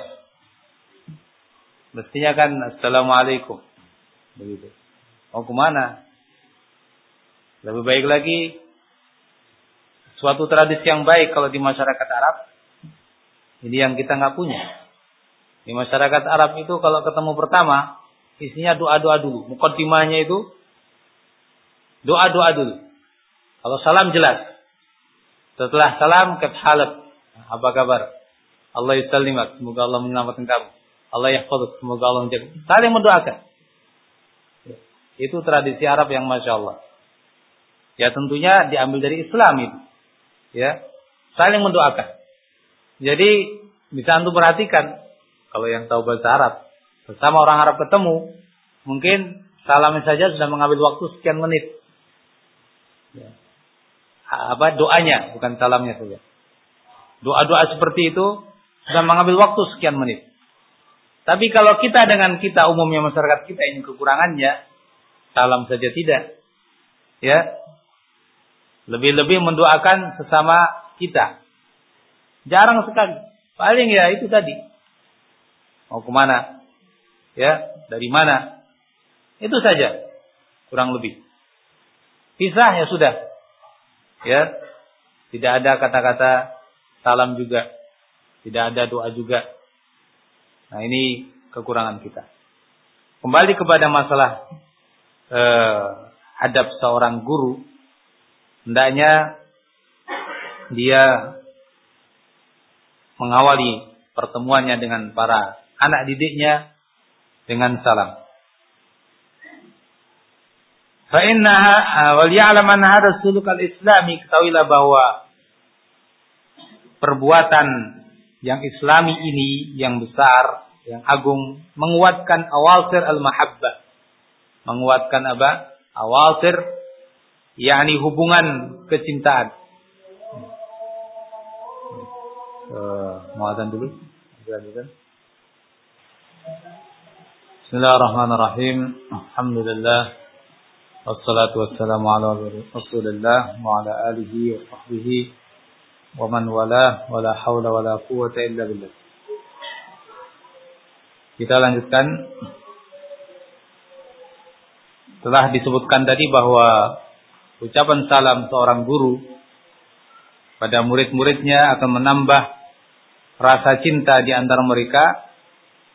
Mestinya kan Assalamualaikum. Begitu. Mau ke mana? Lebih baik lagi suatu tradisi yang baik kalau di masyarakat Arab. Ini yang kita nggak punya. Di masyarakat Arab itu kalau ketemu pertama, isinya doa-doa dulu. Mukaddimahnya itu doa-doa dulu. Kalau salam jelas. Setelah salam, halak. Apa kabar? Allah yusallimak. Semoga Allah menyelamatkan kamu. Allah yahfaduk. Semoga Allah menjaga. Saling mendoakan. Itu tradisi Arab yang Masya Allah. Ya tentunya diambil dari Islam itu. Ya. Saling mendoakan. Jadi bisa antum perhatikan. Kalau yang tahu bahasa Arab. Bersama orang Arab ketemu. Mungkin salamnya saja sudah mengambil waktu sekian menit. Ya. Apa doanya, bukan salamnya saja. Doa-doa seperti itu sudah mengambil waktu sekian menit. Tapi kalau kita dengan kita umumnya masyarakat kita ini kekurangannya, salam saja tidak. Ya. Lebih-lebih mendoakan sesama kita. Jarang sekali. Paling ya itu tadi. Mau ke mana? Ya, dari mana? Itu saja. Kurang lebih. Pisah ya sudah. Ya. Tidak ada kata-kata salam juga. Tidak ada doa juga. Nah, ini kekurangan kita. Kembali kepada masalah eh, adab seorang guru, hendaknya dia mengawali pertemuannya dengan para anak didiknya dengan salam. Fa wal ya'lam anna hadha suluk al-islami ketahuilah bahwa perbuatan yang islami ini yang besar, yang agung menguatkan awalsir al-mahabbah. Menguatkan apa? Awalsir yakni hubungan kecintaan. Mau dulu? Bismillahirrahmanirrahim. Alhamdulillah. Wassalatu wassalamu ala rasulillah wa ala alihi wa sahbihi wa man wala wa la hawla wa la quwata illa billah. Kita lanjutkan. Telah disebutkan tadi bahwa ucapan salam seorang guru pada murid-muridnya akan menambah rasa cinta di antara mereka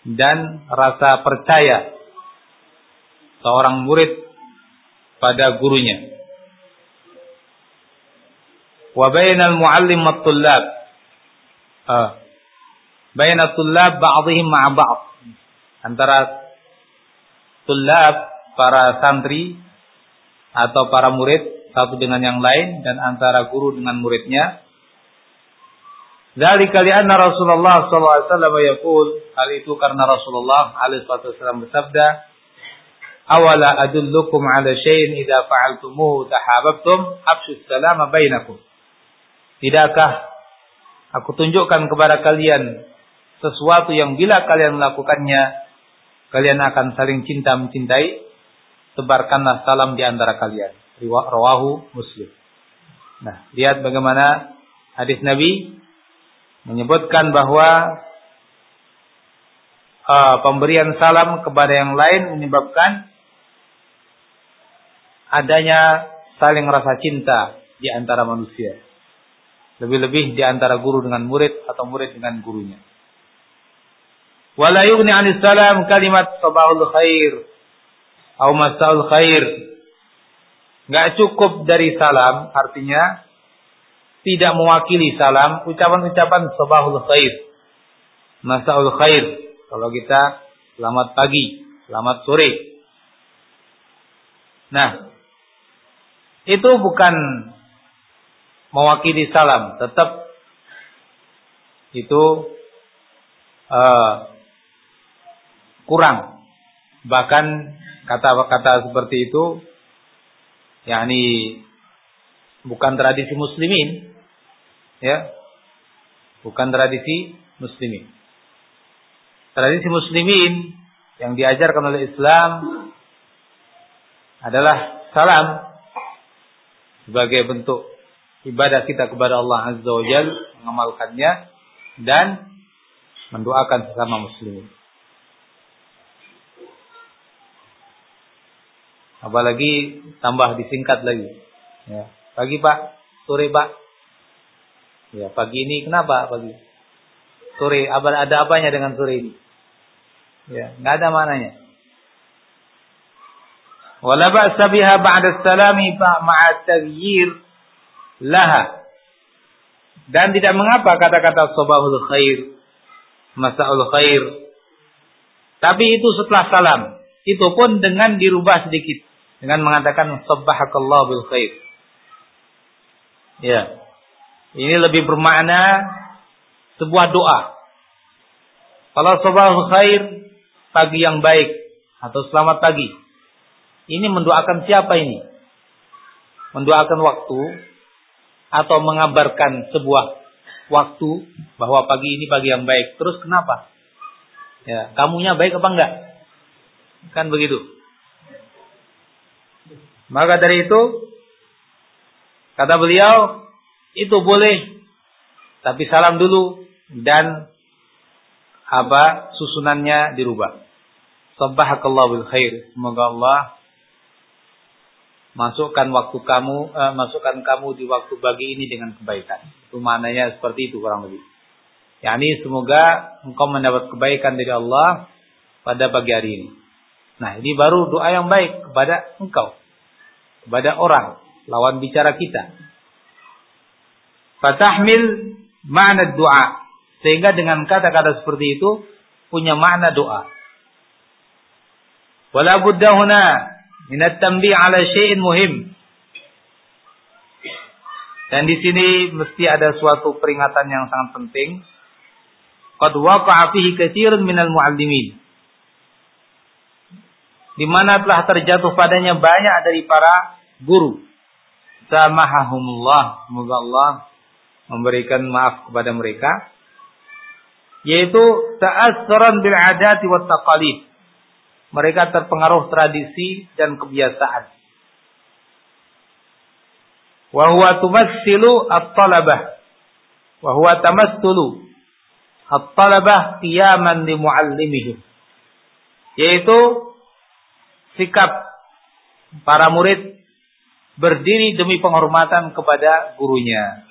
dan rasa percaya seorang murid pada gurunya. Wa bainal muallim wat tullab. Ah. Bainat tullab ba'dihim ma'a ba'd. Antara tullab para santri atau para murid satu dengan yang lain dan antara guru dengan muridnya. Dzalika li'anna Rasulullah sallallahu alaihi wasallam yaqul, hal itu karena Rasulullah alaihi wasallam bersabda, awala adullukum ala syai'in idza fa'altumuhu tahabbtum? Afshu salama bainakum. Tidakkah aku tunjukkan kepada kalian sesuatu yang bila kalian melakukannya kalian akan saling cinta mencintai? Sebarkanlah salam di antara kalian. Rawahu muslim. Nah lihat bagaimana hadis nabi menyebutkan bahwa uh, pemberian salam kepada yang lain menyebabkan adanya saling rasa cinta di antara manusia. Lebih-lebih di antara guru dengan murid atau murid dengan gurunya. Wala yughni 'anis salam kalimat sabahul khair masaul khair. Enggak cukup dari salam, artinya tidak mewakili salam ucapan-ucapan sabahul khair. Masaul khair. Kalau kita selamat pagi, selamat sore. Nah, itu bukan mewakili salam, tetap itu uh, kurang. Bahkan kata-kata seperti itu yakni bukan tradisi muslimin ya bukan tradisi muslimin tradisi muslimin yang diajarkan oleh Islam adalah salam sebagai bentuk ibadah kita kepada Allah Azza wa Jal, mengamalkannya dan mendoakan sesama muslim. Apalagi tambah disingkat lagi. Ya. Pagi Pak, sore Pak. Ya, pagi ini kenapa pagi? Sore, ada apanya dengan sore ini? Ya, nggak ada mananya. Wala ba'sa biha ba'da salami ma'a taghyir laha. Dan tidak mengapa kata-kata sobahul khair, masaul khair. Tapi itu setelah salam. Itu pun dengan dirubah sedikit. Dengan mengatakan sabbahakallah bil khair. Ya. Ini lebih bermakna sebuah doa. Kalau sabahul khair, pagi yang baik atau selamat pagi. Ini mendoakan siapa ini? Mendoakan waktu atau mengabarkan sebuah waktu bahwa pagi ini pagi yang baik. Terus kenapa? Ya, kamunya baik apa enggak? Kan begitu. Maka dari itu kata beliau itu boleh tapi salam dulu dan apa susunannya dirubah. Subhanakallah bil khair. Semoga Allah masukkan waktu kamu uh, masukkan kamu di waktu bagi ini dengan kebaikan. Itu maknanya seperti itu kurang lebih. Yani semoga engkau mendapat kebaikan dari Allah pada pagi hari ini. Nah, ini baru doa yang baik kepada engkau kepada orang lawan bicara kita. Fatahmil makna doa sehingga dengan kata-kata seperti itu punya makna doa. Wala budda huna min at-tanbih ala syai'in muhim. Dan di sini mesti ada suatu peringatan yang sangat penting. Qad waqa'a fihi katsirun minal muallimin. Di mana telah terjatuh padanya banyak dari para guru. Samahahumullah. Semoga Allah memberikan maaf kepada mereka. Yaitu ta'assaran bil adati wa taqalid. Mereka terpengaruh tradisi dan kebiasaan. Wa huwa tumassilu at-talabah. Wa huwa tamassulu at-talabah qiyaman li muallimihim. Yaitu sikap para murid berdiri demi penghormatan kepada gurunya.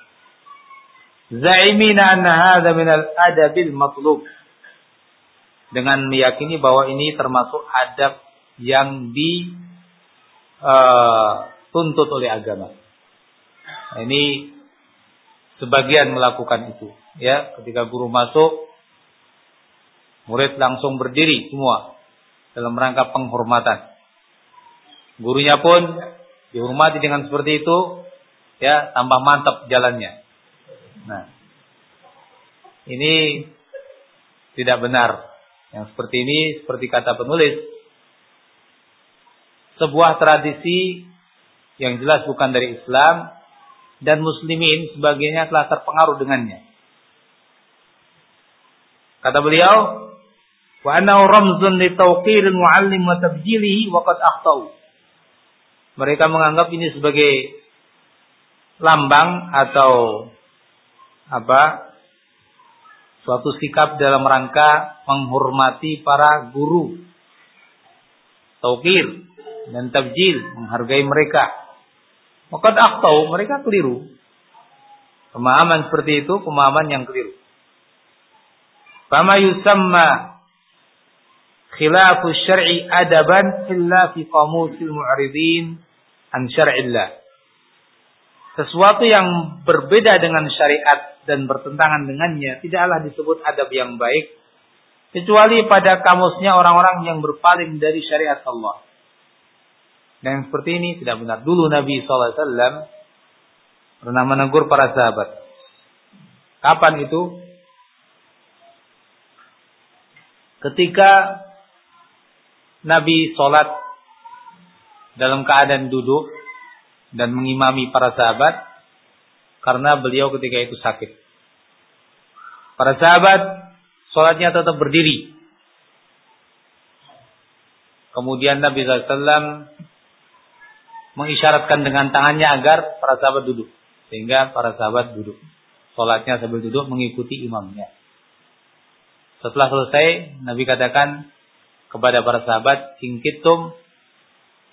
Zaimina anna hadza min al-adabil matlub. Dengan meyakini bahwa ini termasuk adab yang dituntut uh, oleh agama. Nah, ini sebagian melakukan itu, ya. Ketika guru masuk, murid langsung berdiri semua dalam rangka penghormatan. Gurunya pun dihormati dengan seperti itu, ya tambah mantap jalannya. Nah, ini tidak benar. Yang seperti ini, seperti kata penulis, sebuah tradisi yang jelas bukan dari Islam dan muslimin sebagainya telah terpengaruh dengannya. Kata beliau, wa annahu ramzun li tawqir muallim wa tabjilihi wa qad. Mereka menganggap ini sebagai lambang atau apa? Suatu sikap dalam rangka menghormati para guru. Taukir dan tabjil, menghargai mereka. Maka akhtau, mereka keliru. Pemahaman seperti itu pemahaman yang keliru. Fama yusamma khilafu syar'i adaban illa fi qamusil mu'ridin an syar'illah. Sesuatu yang berbeda dengan syariat dan bertentangan dengannya tidaklah disebut adab yang baik kecuali pada kamusnya orang-orang yang berpaling dari syariat Allah. Dan seperti ini tidak benar. Dulu Nabi SAW pernah menegur para sahabat. Kapan itu? Ketika Nabi sholat dalam keadaan duduk dan mengimami para sahabat karena beliau ketika itu sakit. Para sahabat sholatnya tetap berdiri. Kemudian Nabi SAW mengisyaratkan dengan tangannya agar para sahabat duduk. Sehingga para sahabat duduk. Sholatnya sambil duduk mengikuti imamnya. Setelah selesai, Nabi katakan, kepada para sahabat, "Ingkitum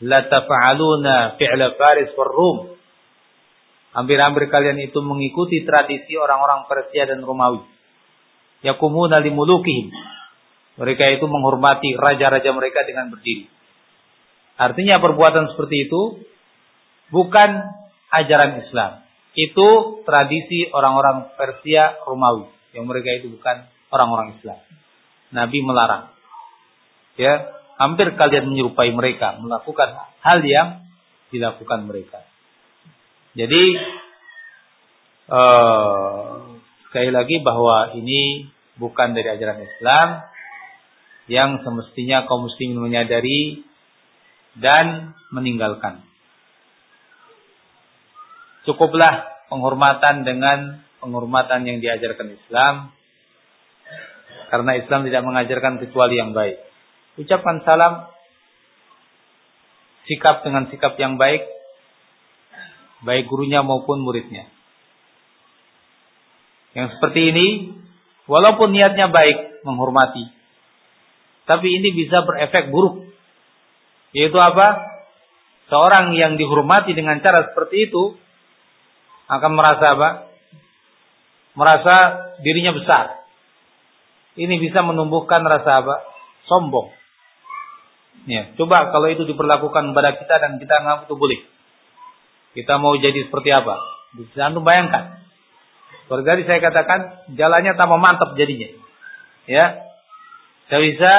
la taf'aluna fi'la Faris war Rum. Hampir-hampir kalian itu mengikuti tradisi orang-orang Persia dan Romawi. Yakumuna limulukihim. Mereka itu menghormati raja-raja mereka dengan berdiri. Artinya perbuatan seperti itu bukan ajaran Islam. Itu tradisi orang-orang Persia Romawi. Yang mereka itu bukan orang-orang Islam. Nabi melarang. Ya, hampir kalian menyerupai mereka melakukan hal yang dilakukan mereka. Jadi uh, sekali lagi bahwa ini bukan dari ajaran Islam yang semestinya kaum muslimin menyadari dan meninggalkan. Cukuplah penghormatan dengan penghormatan yang diajarkan Islam karena Islam tidak mengajarkan kecuali yang baik ucapkan salam, sikap dengan sikap yang baik, baik gurunya maupun muridnya. Yang seperti ini, walaupun niatnya baik, menghormati, tapi ini bisa berefek buruk. Yaitu apa? Seorang yang dihormati dengan cara seperti itu akan merasa apa? Merasa dirinya besar. Ini bisa menumbuhkan rasa apa? Sombong. Ya, coba kalau itu diperlakukan kepada kita dan kita nggak itu boleh. Kita mau jadi seperti apa? Bisa anda bayangkan. Seperti saya katakan, jalannya tambah mantap jadinya. Ya, saya bisa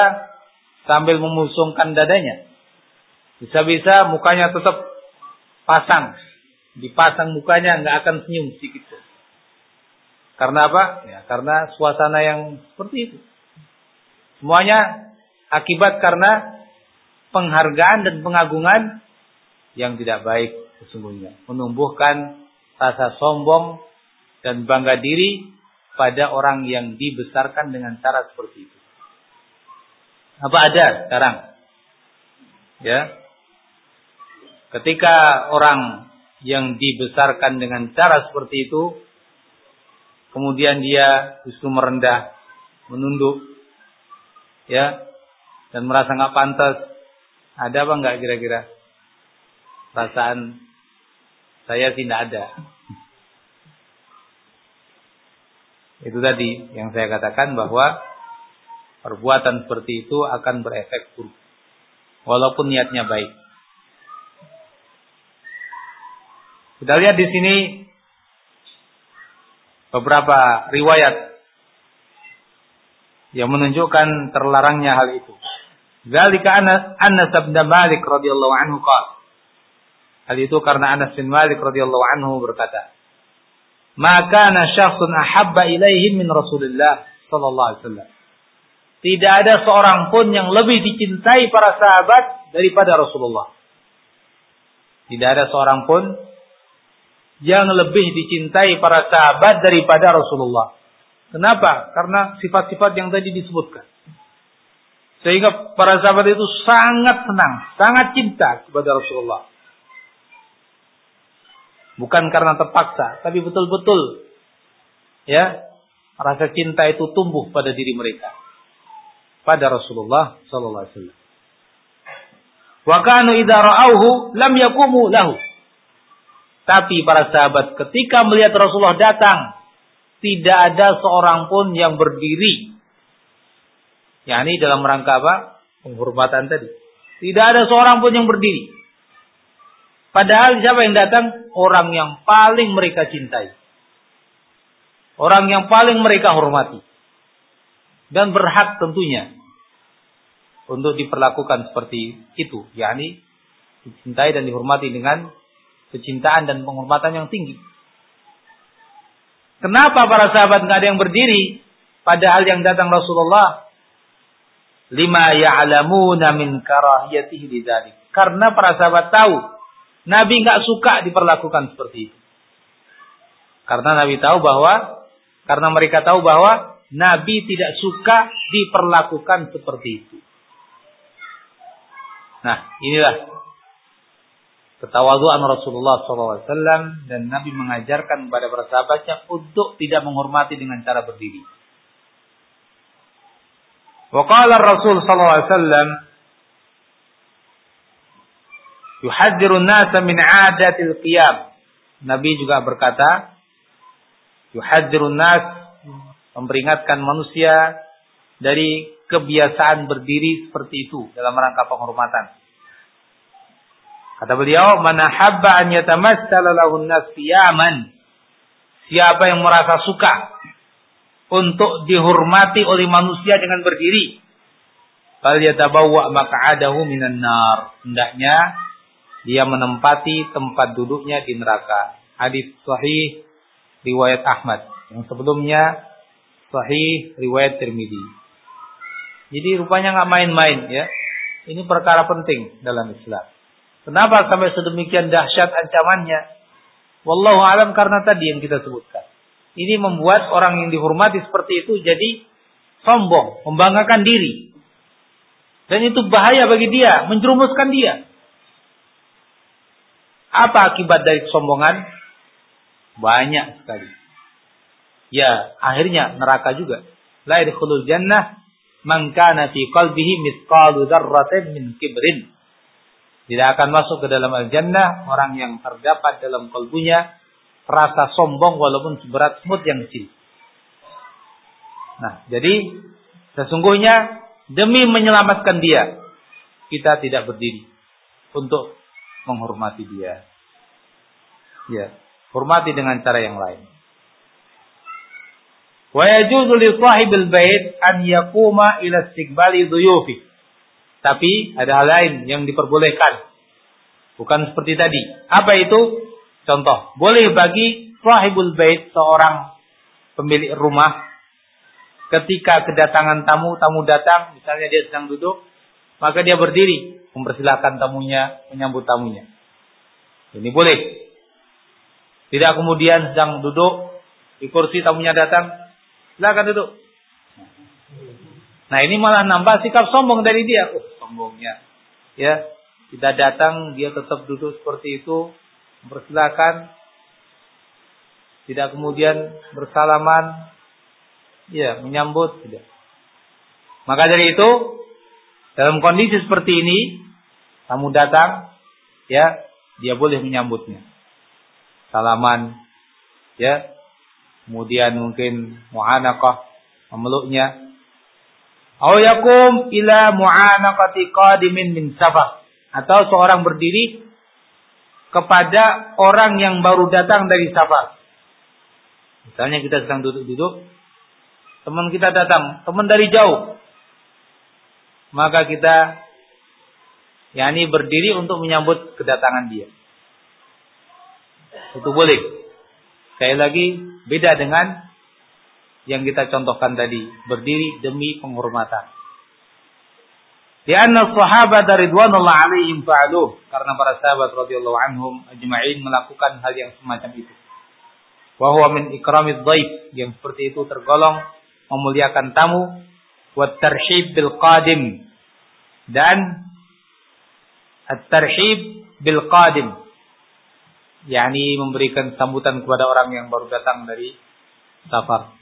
sambil memusungkan dadanya. Bisa-bisa mukanya tetap pasang. Dipasang mukanya nggak akan senyum sedikit pun. Karena apa? Ya, karena suasana yang seperti itu. Semuanya akibat karena penghargaan dan pengagungan yang tidak baik sesungguhnya. Menumbuhkan rasa sombong dan bangga diri pada orang yang dibesarkan dengan cara seperti itu. Apa ada sekarang? Ya. Ketika orang yang dibesarkan dengan cara seperti itu kemudian dia justru merendah, menunduk ya dan merasa nggak pantas ada apa enggak kira-kira? Perasaan saya tidak ada. Itu tadi yang saya katakan bahwa perbuatan seperti itu akan berefek buruk. Walaupun niatnya baik. Kita lihat di sini beberapa riwayat yang menunjukkan terlarangnya hal itu. Zalika Anas Anas bin Malik radhiyallahu anhu qala. Hal itu karena Anas bin Malik radhiyallahu anhu berkata, "Maka kana syakhsun ahabba ilaihi min Rasulillah sallallahu alaihi wasallam." Tidak ada seorang pun yang lebih dicintai para sahabat daripada Rasulullah. Tidak ada seorang pun yang lebih dicintai para sahabat daripada Rasulullah. Kenapa? Karena sifat-sifat yang tadi disebutkan. Sehingga para sahabat itu sangat senang, sangat cinta kepada Rasulullah. Bukan karena terpaksa, tapi betul-betul ya rasa cinta itu tumbuh pada diri mereka pada Rasulullah sallallahu alaihi wasallam. Wa kanu idza ra'awhu lam yakumu lahu. Tapi para sahabat ketika melihat Rasulullah datang, tidak ada seorang pun yang berdiri yakni dalam rangka apa? Penghormatan tadi. Tidak ada seorang pun yang berdiri. Padahal siapa yang datang? Orang yang paling mereka cintai. Orang yang paling mereka hormati. Dan berhak tentunya untuk diperlakukan seperti itu, yakni dicintai dan dihormati dengan kecintaan dan penghormatan yang tinggi. Kenapa para sahabat nggak ada yang berdiri? Padahal yang datang Rasulullah lima ya'lamuna min karahiyatihi lidzalik. Karena para sahabat tahu Nabi nggak suka diperlakukan seperti itu. Karena Nabi tahu bahwa karena mereka tahu bahwa Nabi tidak suka diperlakukan seperti itu. Nah, inilah ketawaduan Rasulullah SAW dan Nabi mengajarkan kepada para sahabatnya untuk tidak menghormati dengan cara berdiri. وقال الرسول صلى الله عليه وسلم يحذر الناس من عادة القيام. Nabi juga berkata, يحذر الناس memperingatkan manusia dari kebiasaan berdiri seperti itu dalam rangka penghormatan. Kata beliau, mana habba an yatamassala lahu an-nas. Siapa yang merasa suka untuk dihormati oleh manusia dengan berdiri, fal yatabawwa maq'adahu minan nar. Hendaknya dia menempati tempat duduknya di neraka. Hadis sahih riwayat Ahmad. Yang sebelumnya sahih riwayat Tirmidzi. Jadi rupanya nggak main-main ya. Ini perkara penting dalam Islam. Kenapa sampai sedemikian dahsyat ancamannya? Wallahu alam karena tadi yang kita sebutkan. Ini membuat orang yang dihormati seperti itu jadi sombong, membanggakan diri. Dan itu bahaya bagi dia, menjerumuskan dia. Apa akibat dari kesombongan? Banyak sekali. Ya, akhirnya neraka juga. La yadkhulul jannah man kana fi qalbihi mithqalu dzarratin min kibrin. Tidak akan masuk ke dalam al-jannah orang yang terdapat dalam kalbunya rasa sombong walaupun seberat semut yang kecil. Nah, jadi sesungguhnya demi menyelamatkan dia, kita tidak berdiri untuk menghormati dia. Ya, hormati dengan cara yang lain. Wa yajuzu li sahibil an yaquma ila istiqbali. Tapi ada hal lain yang diperbolehkan. Bukan seperti tadi. Apa itu? Contoh, boleh bagi sahibul bait seorang pemilik rumah ketika kedatangan tamu, tamu datang, misalnya dia sedang duduk, maka dia berdiri mempersilahkan tamunya, menyambut tamunya. Ini boleh. Tidak kemudian sedang duduk di kursi tamunya datang, silakan duduk. Nah ini malah nambah sikap sombong dari dia. Oh, sombongnya. Ya, tidak datang, dia tetap duduk seperti itu, mempersilahkan, tidak kemudian bersalaman, ya menyambut, tidak. Maka dari itu, dalam kondisi seperti ini, tamu datang, ya, dia boleh menyambutnya. Salaman, ya, kemudian mungkin mu'anaqah, memeluknya, Au yakum ila mu'anaqati qadimin min safar. Atau seorang berdiri kepada orang yang baru datang dari safar. Misalnya kita sedang duduk-duduk, teman kita datang, teman dari jauh. Maka kita yakni berdiri untuk menyambut kedatangan dia. Itu boleh. Sekali lagi beda dengan yang kita contohkan tadi, berdiri demi penghormatan. Karena sahabat ridwanullah alaihim fa'aluh. Karena para sahabat radhiyallahu anhum ajma'in melakukan hal yang semacam itu. Wa huwa min ikramid dhaif. Yang seperti itu tergolong memuliakan tamu. Wa tarhib bil qadim. Dan at-tarhib bil qadim. Yakni memberikan sambutan kepada orang yang baru datang dari safar.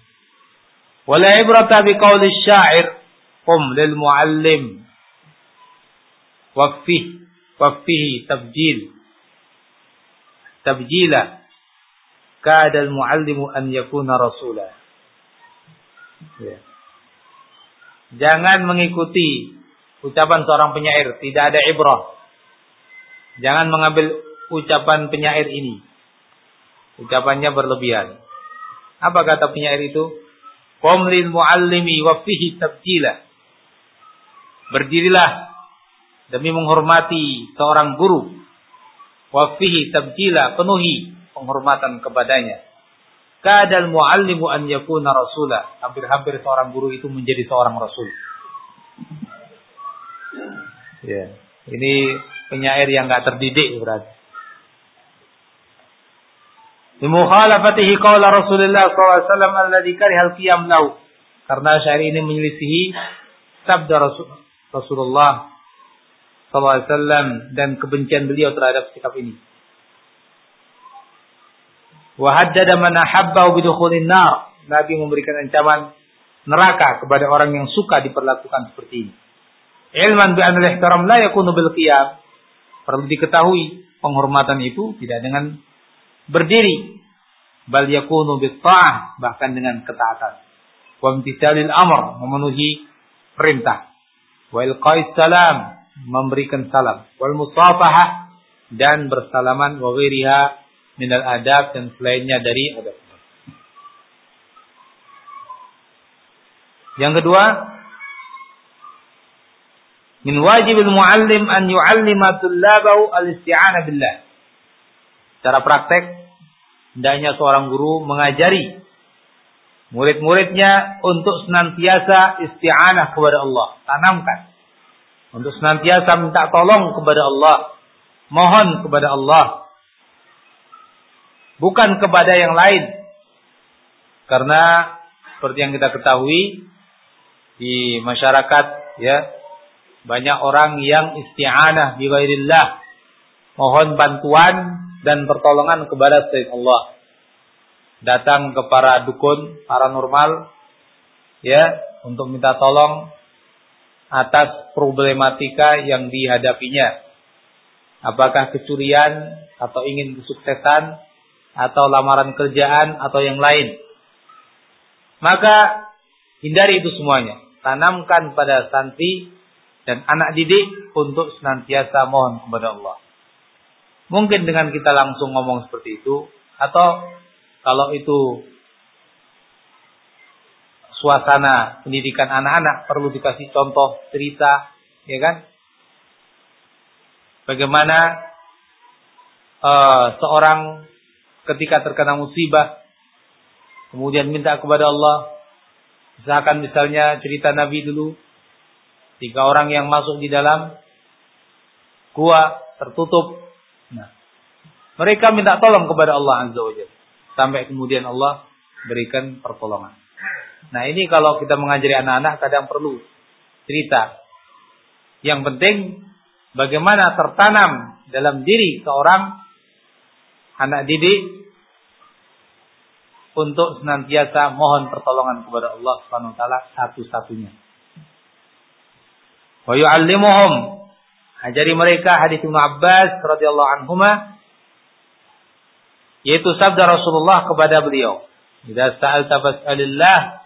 Wala ibrata biqauli syair. Qum lil muallim wafih wafihi tabjil tabjila kada al muallimu an yakuna rasula ya. Jangan mengikuti ucapan seorang penyair, tidak ada ibrah. Jangan mengambil ucapan penyair ini. Ucapannya berlebihan. Apa kata penyair itu? Qum lil muallimi wa fihi tabjila. Berdirilah demi menghormati seorang guru. Wa fihi tabjila, penuhi penghormatan kepadanya. Kadal muallimu an yakuna rasula. Hampir-hampir seorang guru itu menjadi seorang rasul. Ya, ini penyair yang enggak terdidik berarti. Bimukhalafatihi qawla Rasulullah SAW alladhi karihal qiyam. Karena syair ini menyelisihi sabda Rasul, Rasulullah SAW dan kebencian beliau terhadap sikap ini. Wahaddada man ahabbahu bidukhulin nar. Nabi memberikan ancaman neraka kepada orang yang suka diperlakukan seperti ini. Ilman bi anil ihtaram la yakunu bil qiyam. perlu diketahui penghormatan itu tidak dengan berdiri bal yakunu bitta'ah bahkan dengan ketaatan wa imtithalil amr memenuhi perintah wa ilqais salam memberikan salam wal musafahah dan bersalaman wa ghairiha minal adab dan selainnya dari adab yang kedua min wajibil muallim an yu'allima tullabahu al-isti'anah billah cara praktek hendaknya seorang guru mengajari murid-muridnya untuk senantiasa isti'anah kepada Allah. Tanamkan. Untuk senantiasa minta tolong kepada Allah. Mohon kepada Allah. Bukan kepada yang lain. Karena seperti yang kita ketahui di masyarakat ya banyak orang yang isti'anah bi Mohon bantuan dan pertolongan kepada selain Allah. Datang ke para dukun paranormal ya untuk minta tolong atas problematika yang dihadapinya. Apakah kecurian atau ingin kesuksesan atau lamaran kerjaan atau yang lain. Maka hindari itu semuanya. Tanamkan pada santri dan anak didik untuk senantiasa mohon kepada Allah. Mungkin dengan kita langsung ngomong seperti itu atau kalau itu suasana pendidikan anak-anak perlu dikasih contoh cerita, ya kan? Bagaimana uh, seorang ketika terkena musibah kemudian minta kepada Allah misalkan misalnya cerita Nabi dulu tiga orang yang masuk di dalam gua tertutup Nah, mereka minta tolong kepada Allah Azza wa Jalla. Sampai kemudian Allah berikan pertolongan. Nah ini kalau kita mengajari anak-anak kadang perlu cerita. Yang penting bagaimana tertanam dalam diri seorang anak didik untuk senantiasa mohon pertolongan kepada Allah Subhanahu wa taala satu-satunya. Wa yu'allimuhum Ajari mereka hadis Ibnu Abbas radhiyallahu anhuma yaitu sabda Rasulullah kepada beliau. Idza sa'alta fas'alillah.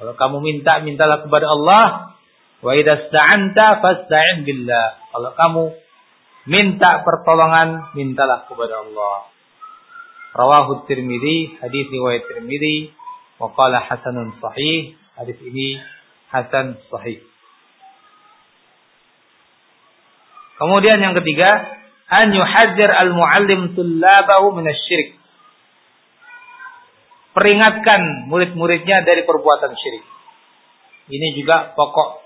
Kalau kamu minta, mintalah kepada Allah. Wa idza sta'anta fasta'in billah. Kalau kamu minta pertolongan, mintalah kepada Allah. Rawahu Tirmidzi, hadis riwayat Tirmidzi, wa qala hasanun sahih. Hadis ini hasan sahih. Kemudian yang ketiga, an yuhadzir al-muallim tullabahu minasyirik. Peringatkan murid-muridnya dari perbuatan syirik. Ini juga pokok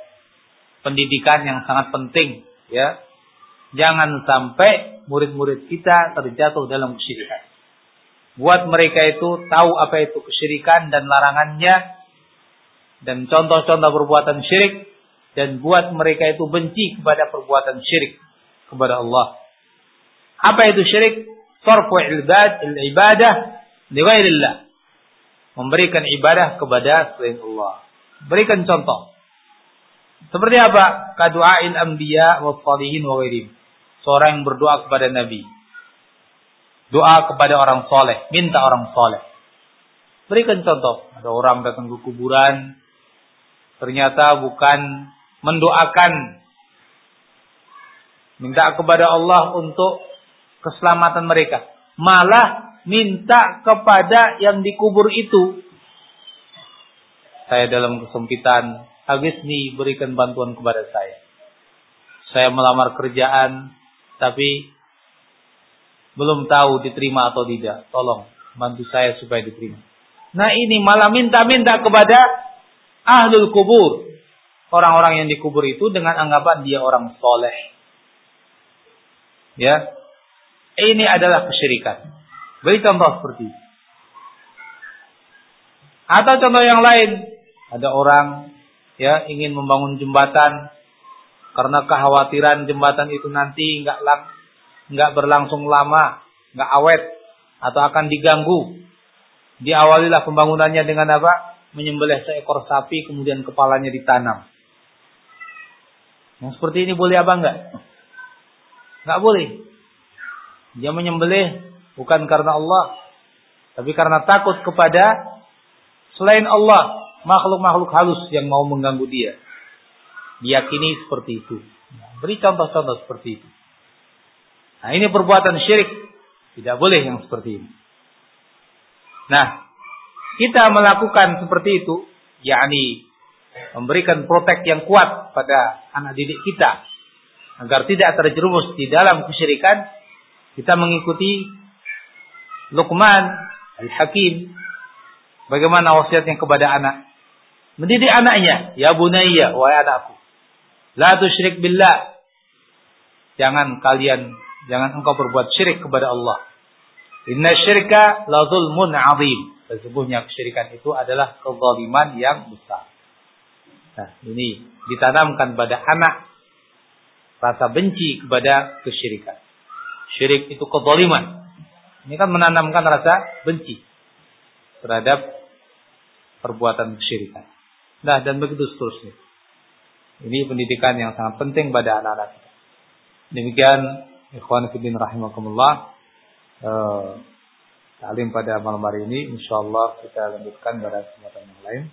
pendidikan yang sangat penting, ya. Jangan sampai murid-murid kita terjatuh dalam kesyirikan. Buat mereka itu tahu apa itu kesyirikan dan larangannya dan contoh-contoh perbuatan syirik dan buat mereka itu benci kepada perbuatan syirik kepada Allah. Apa itu syirik? Sarfu ibad, ibadah liwairillah. Memberikan ibadah kepada selain Allah. Berikan contoh. Seperti apa? Kadu'ail anbiya wa salihin wa ghairihim. Seorang yang berdoa kepada Nabi. Doa kepada orang soleh. Minta orang soleh. Berikan contoh. Ada orang datang ke kuburan. Ternyata bukan mendoakan Minta kepada Allah untuk keselamatan mereka. Malah minta kepada yang dikubur itu. Saya dalam kesempitan, habis nih berikan bantuan kepada saya. Saya melamar kerjaan, tapi belum tahu diterima atau tidak. Tolong bantu saya supaya diterima. Nah ini malah minta-minta kepada ahlul kubur. Orang-orang yang dikubur itu dengan anggapan dia orang soleh. Ya. Ini adalah kesyirikan. Beri contoh seperti itu. Atau contoh yang lain, ada orang ya ingin membangun jembatan karena kekhawatiran jembatan itu nanti nggak nggak berlangsung lama, nggak awet atau akan diganggu. Diawalilah pembangunannya dengan apa? Menyembelih seekor sapi kemudian kepalanya ditanam. Yang seperti ini boleh apa enggak? Nggak boleh. Dia menyembelih bukan karena Allah, tapi karena takut kepada selain Allah, makhluk-makhluk halus yang mau mengganggu dia. Diyakini seperti itu. beri contoh-contoh seperti itu. Nah, ini perbuatan syirik. Tidak boleh yang seperti ini. Nah, kita melakukan seperti itu, yakni memberikan protek yang kuat pada anak didik kita agar tidak terjerumus di dalam kesyirikan, kita mengikuti Luqman Al-Hakim bagaimana wasiatnya kepada anak. Mendidik anaknya, ya bunayya, wahai anakku. La tusyrik billah. Jangan kalian, jangan engkau berbuat syirik kepada Allah. Inna syirka la zulmun azim. Sesungguhnya kesyirikan itu adalah kezaliman yang besar. Nah, ini ditanamkan pada anak rasa benci kepada kesyirikan. Syirik itu kezaliman. Ini kan menanamkan rasa benci terhadap perbuatan kesyirikan. Nah, dan begitu seterusnya. Ini pendidikan yang sangat penting pada anak-anak kita. Demikian ikhwan fillah rahimakumullah. Eh, pada malam hari ini insyaallah kita lanjutkan pada kesempatan yang lain.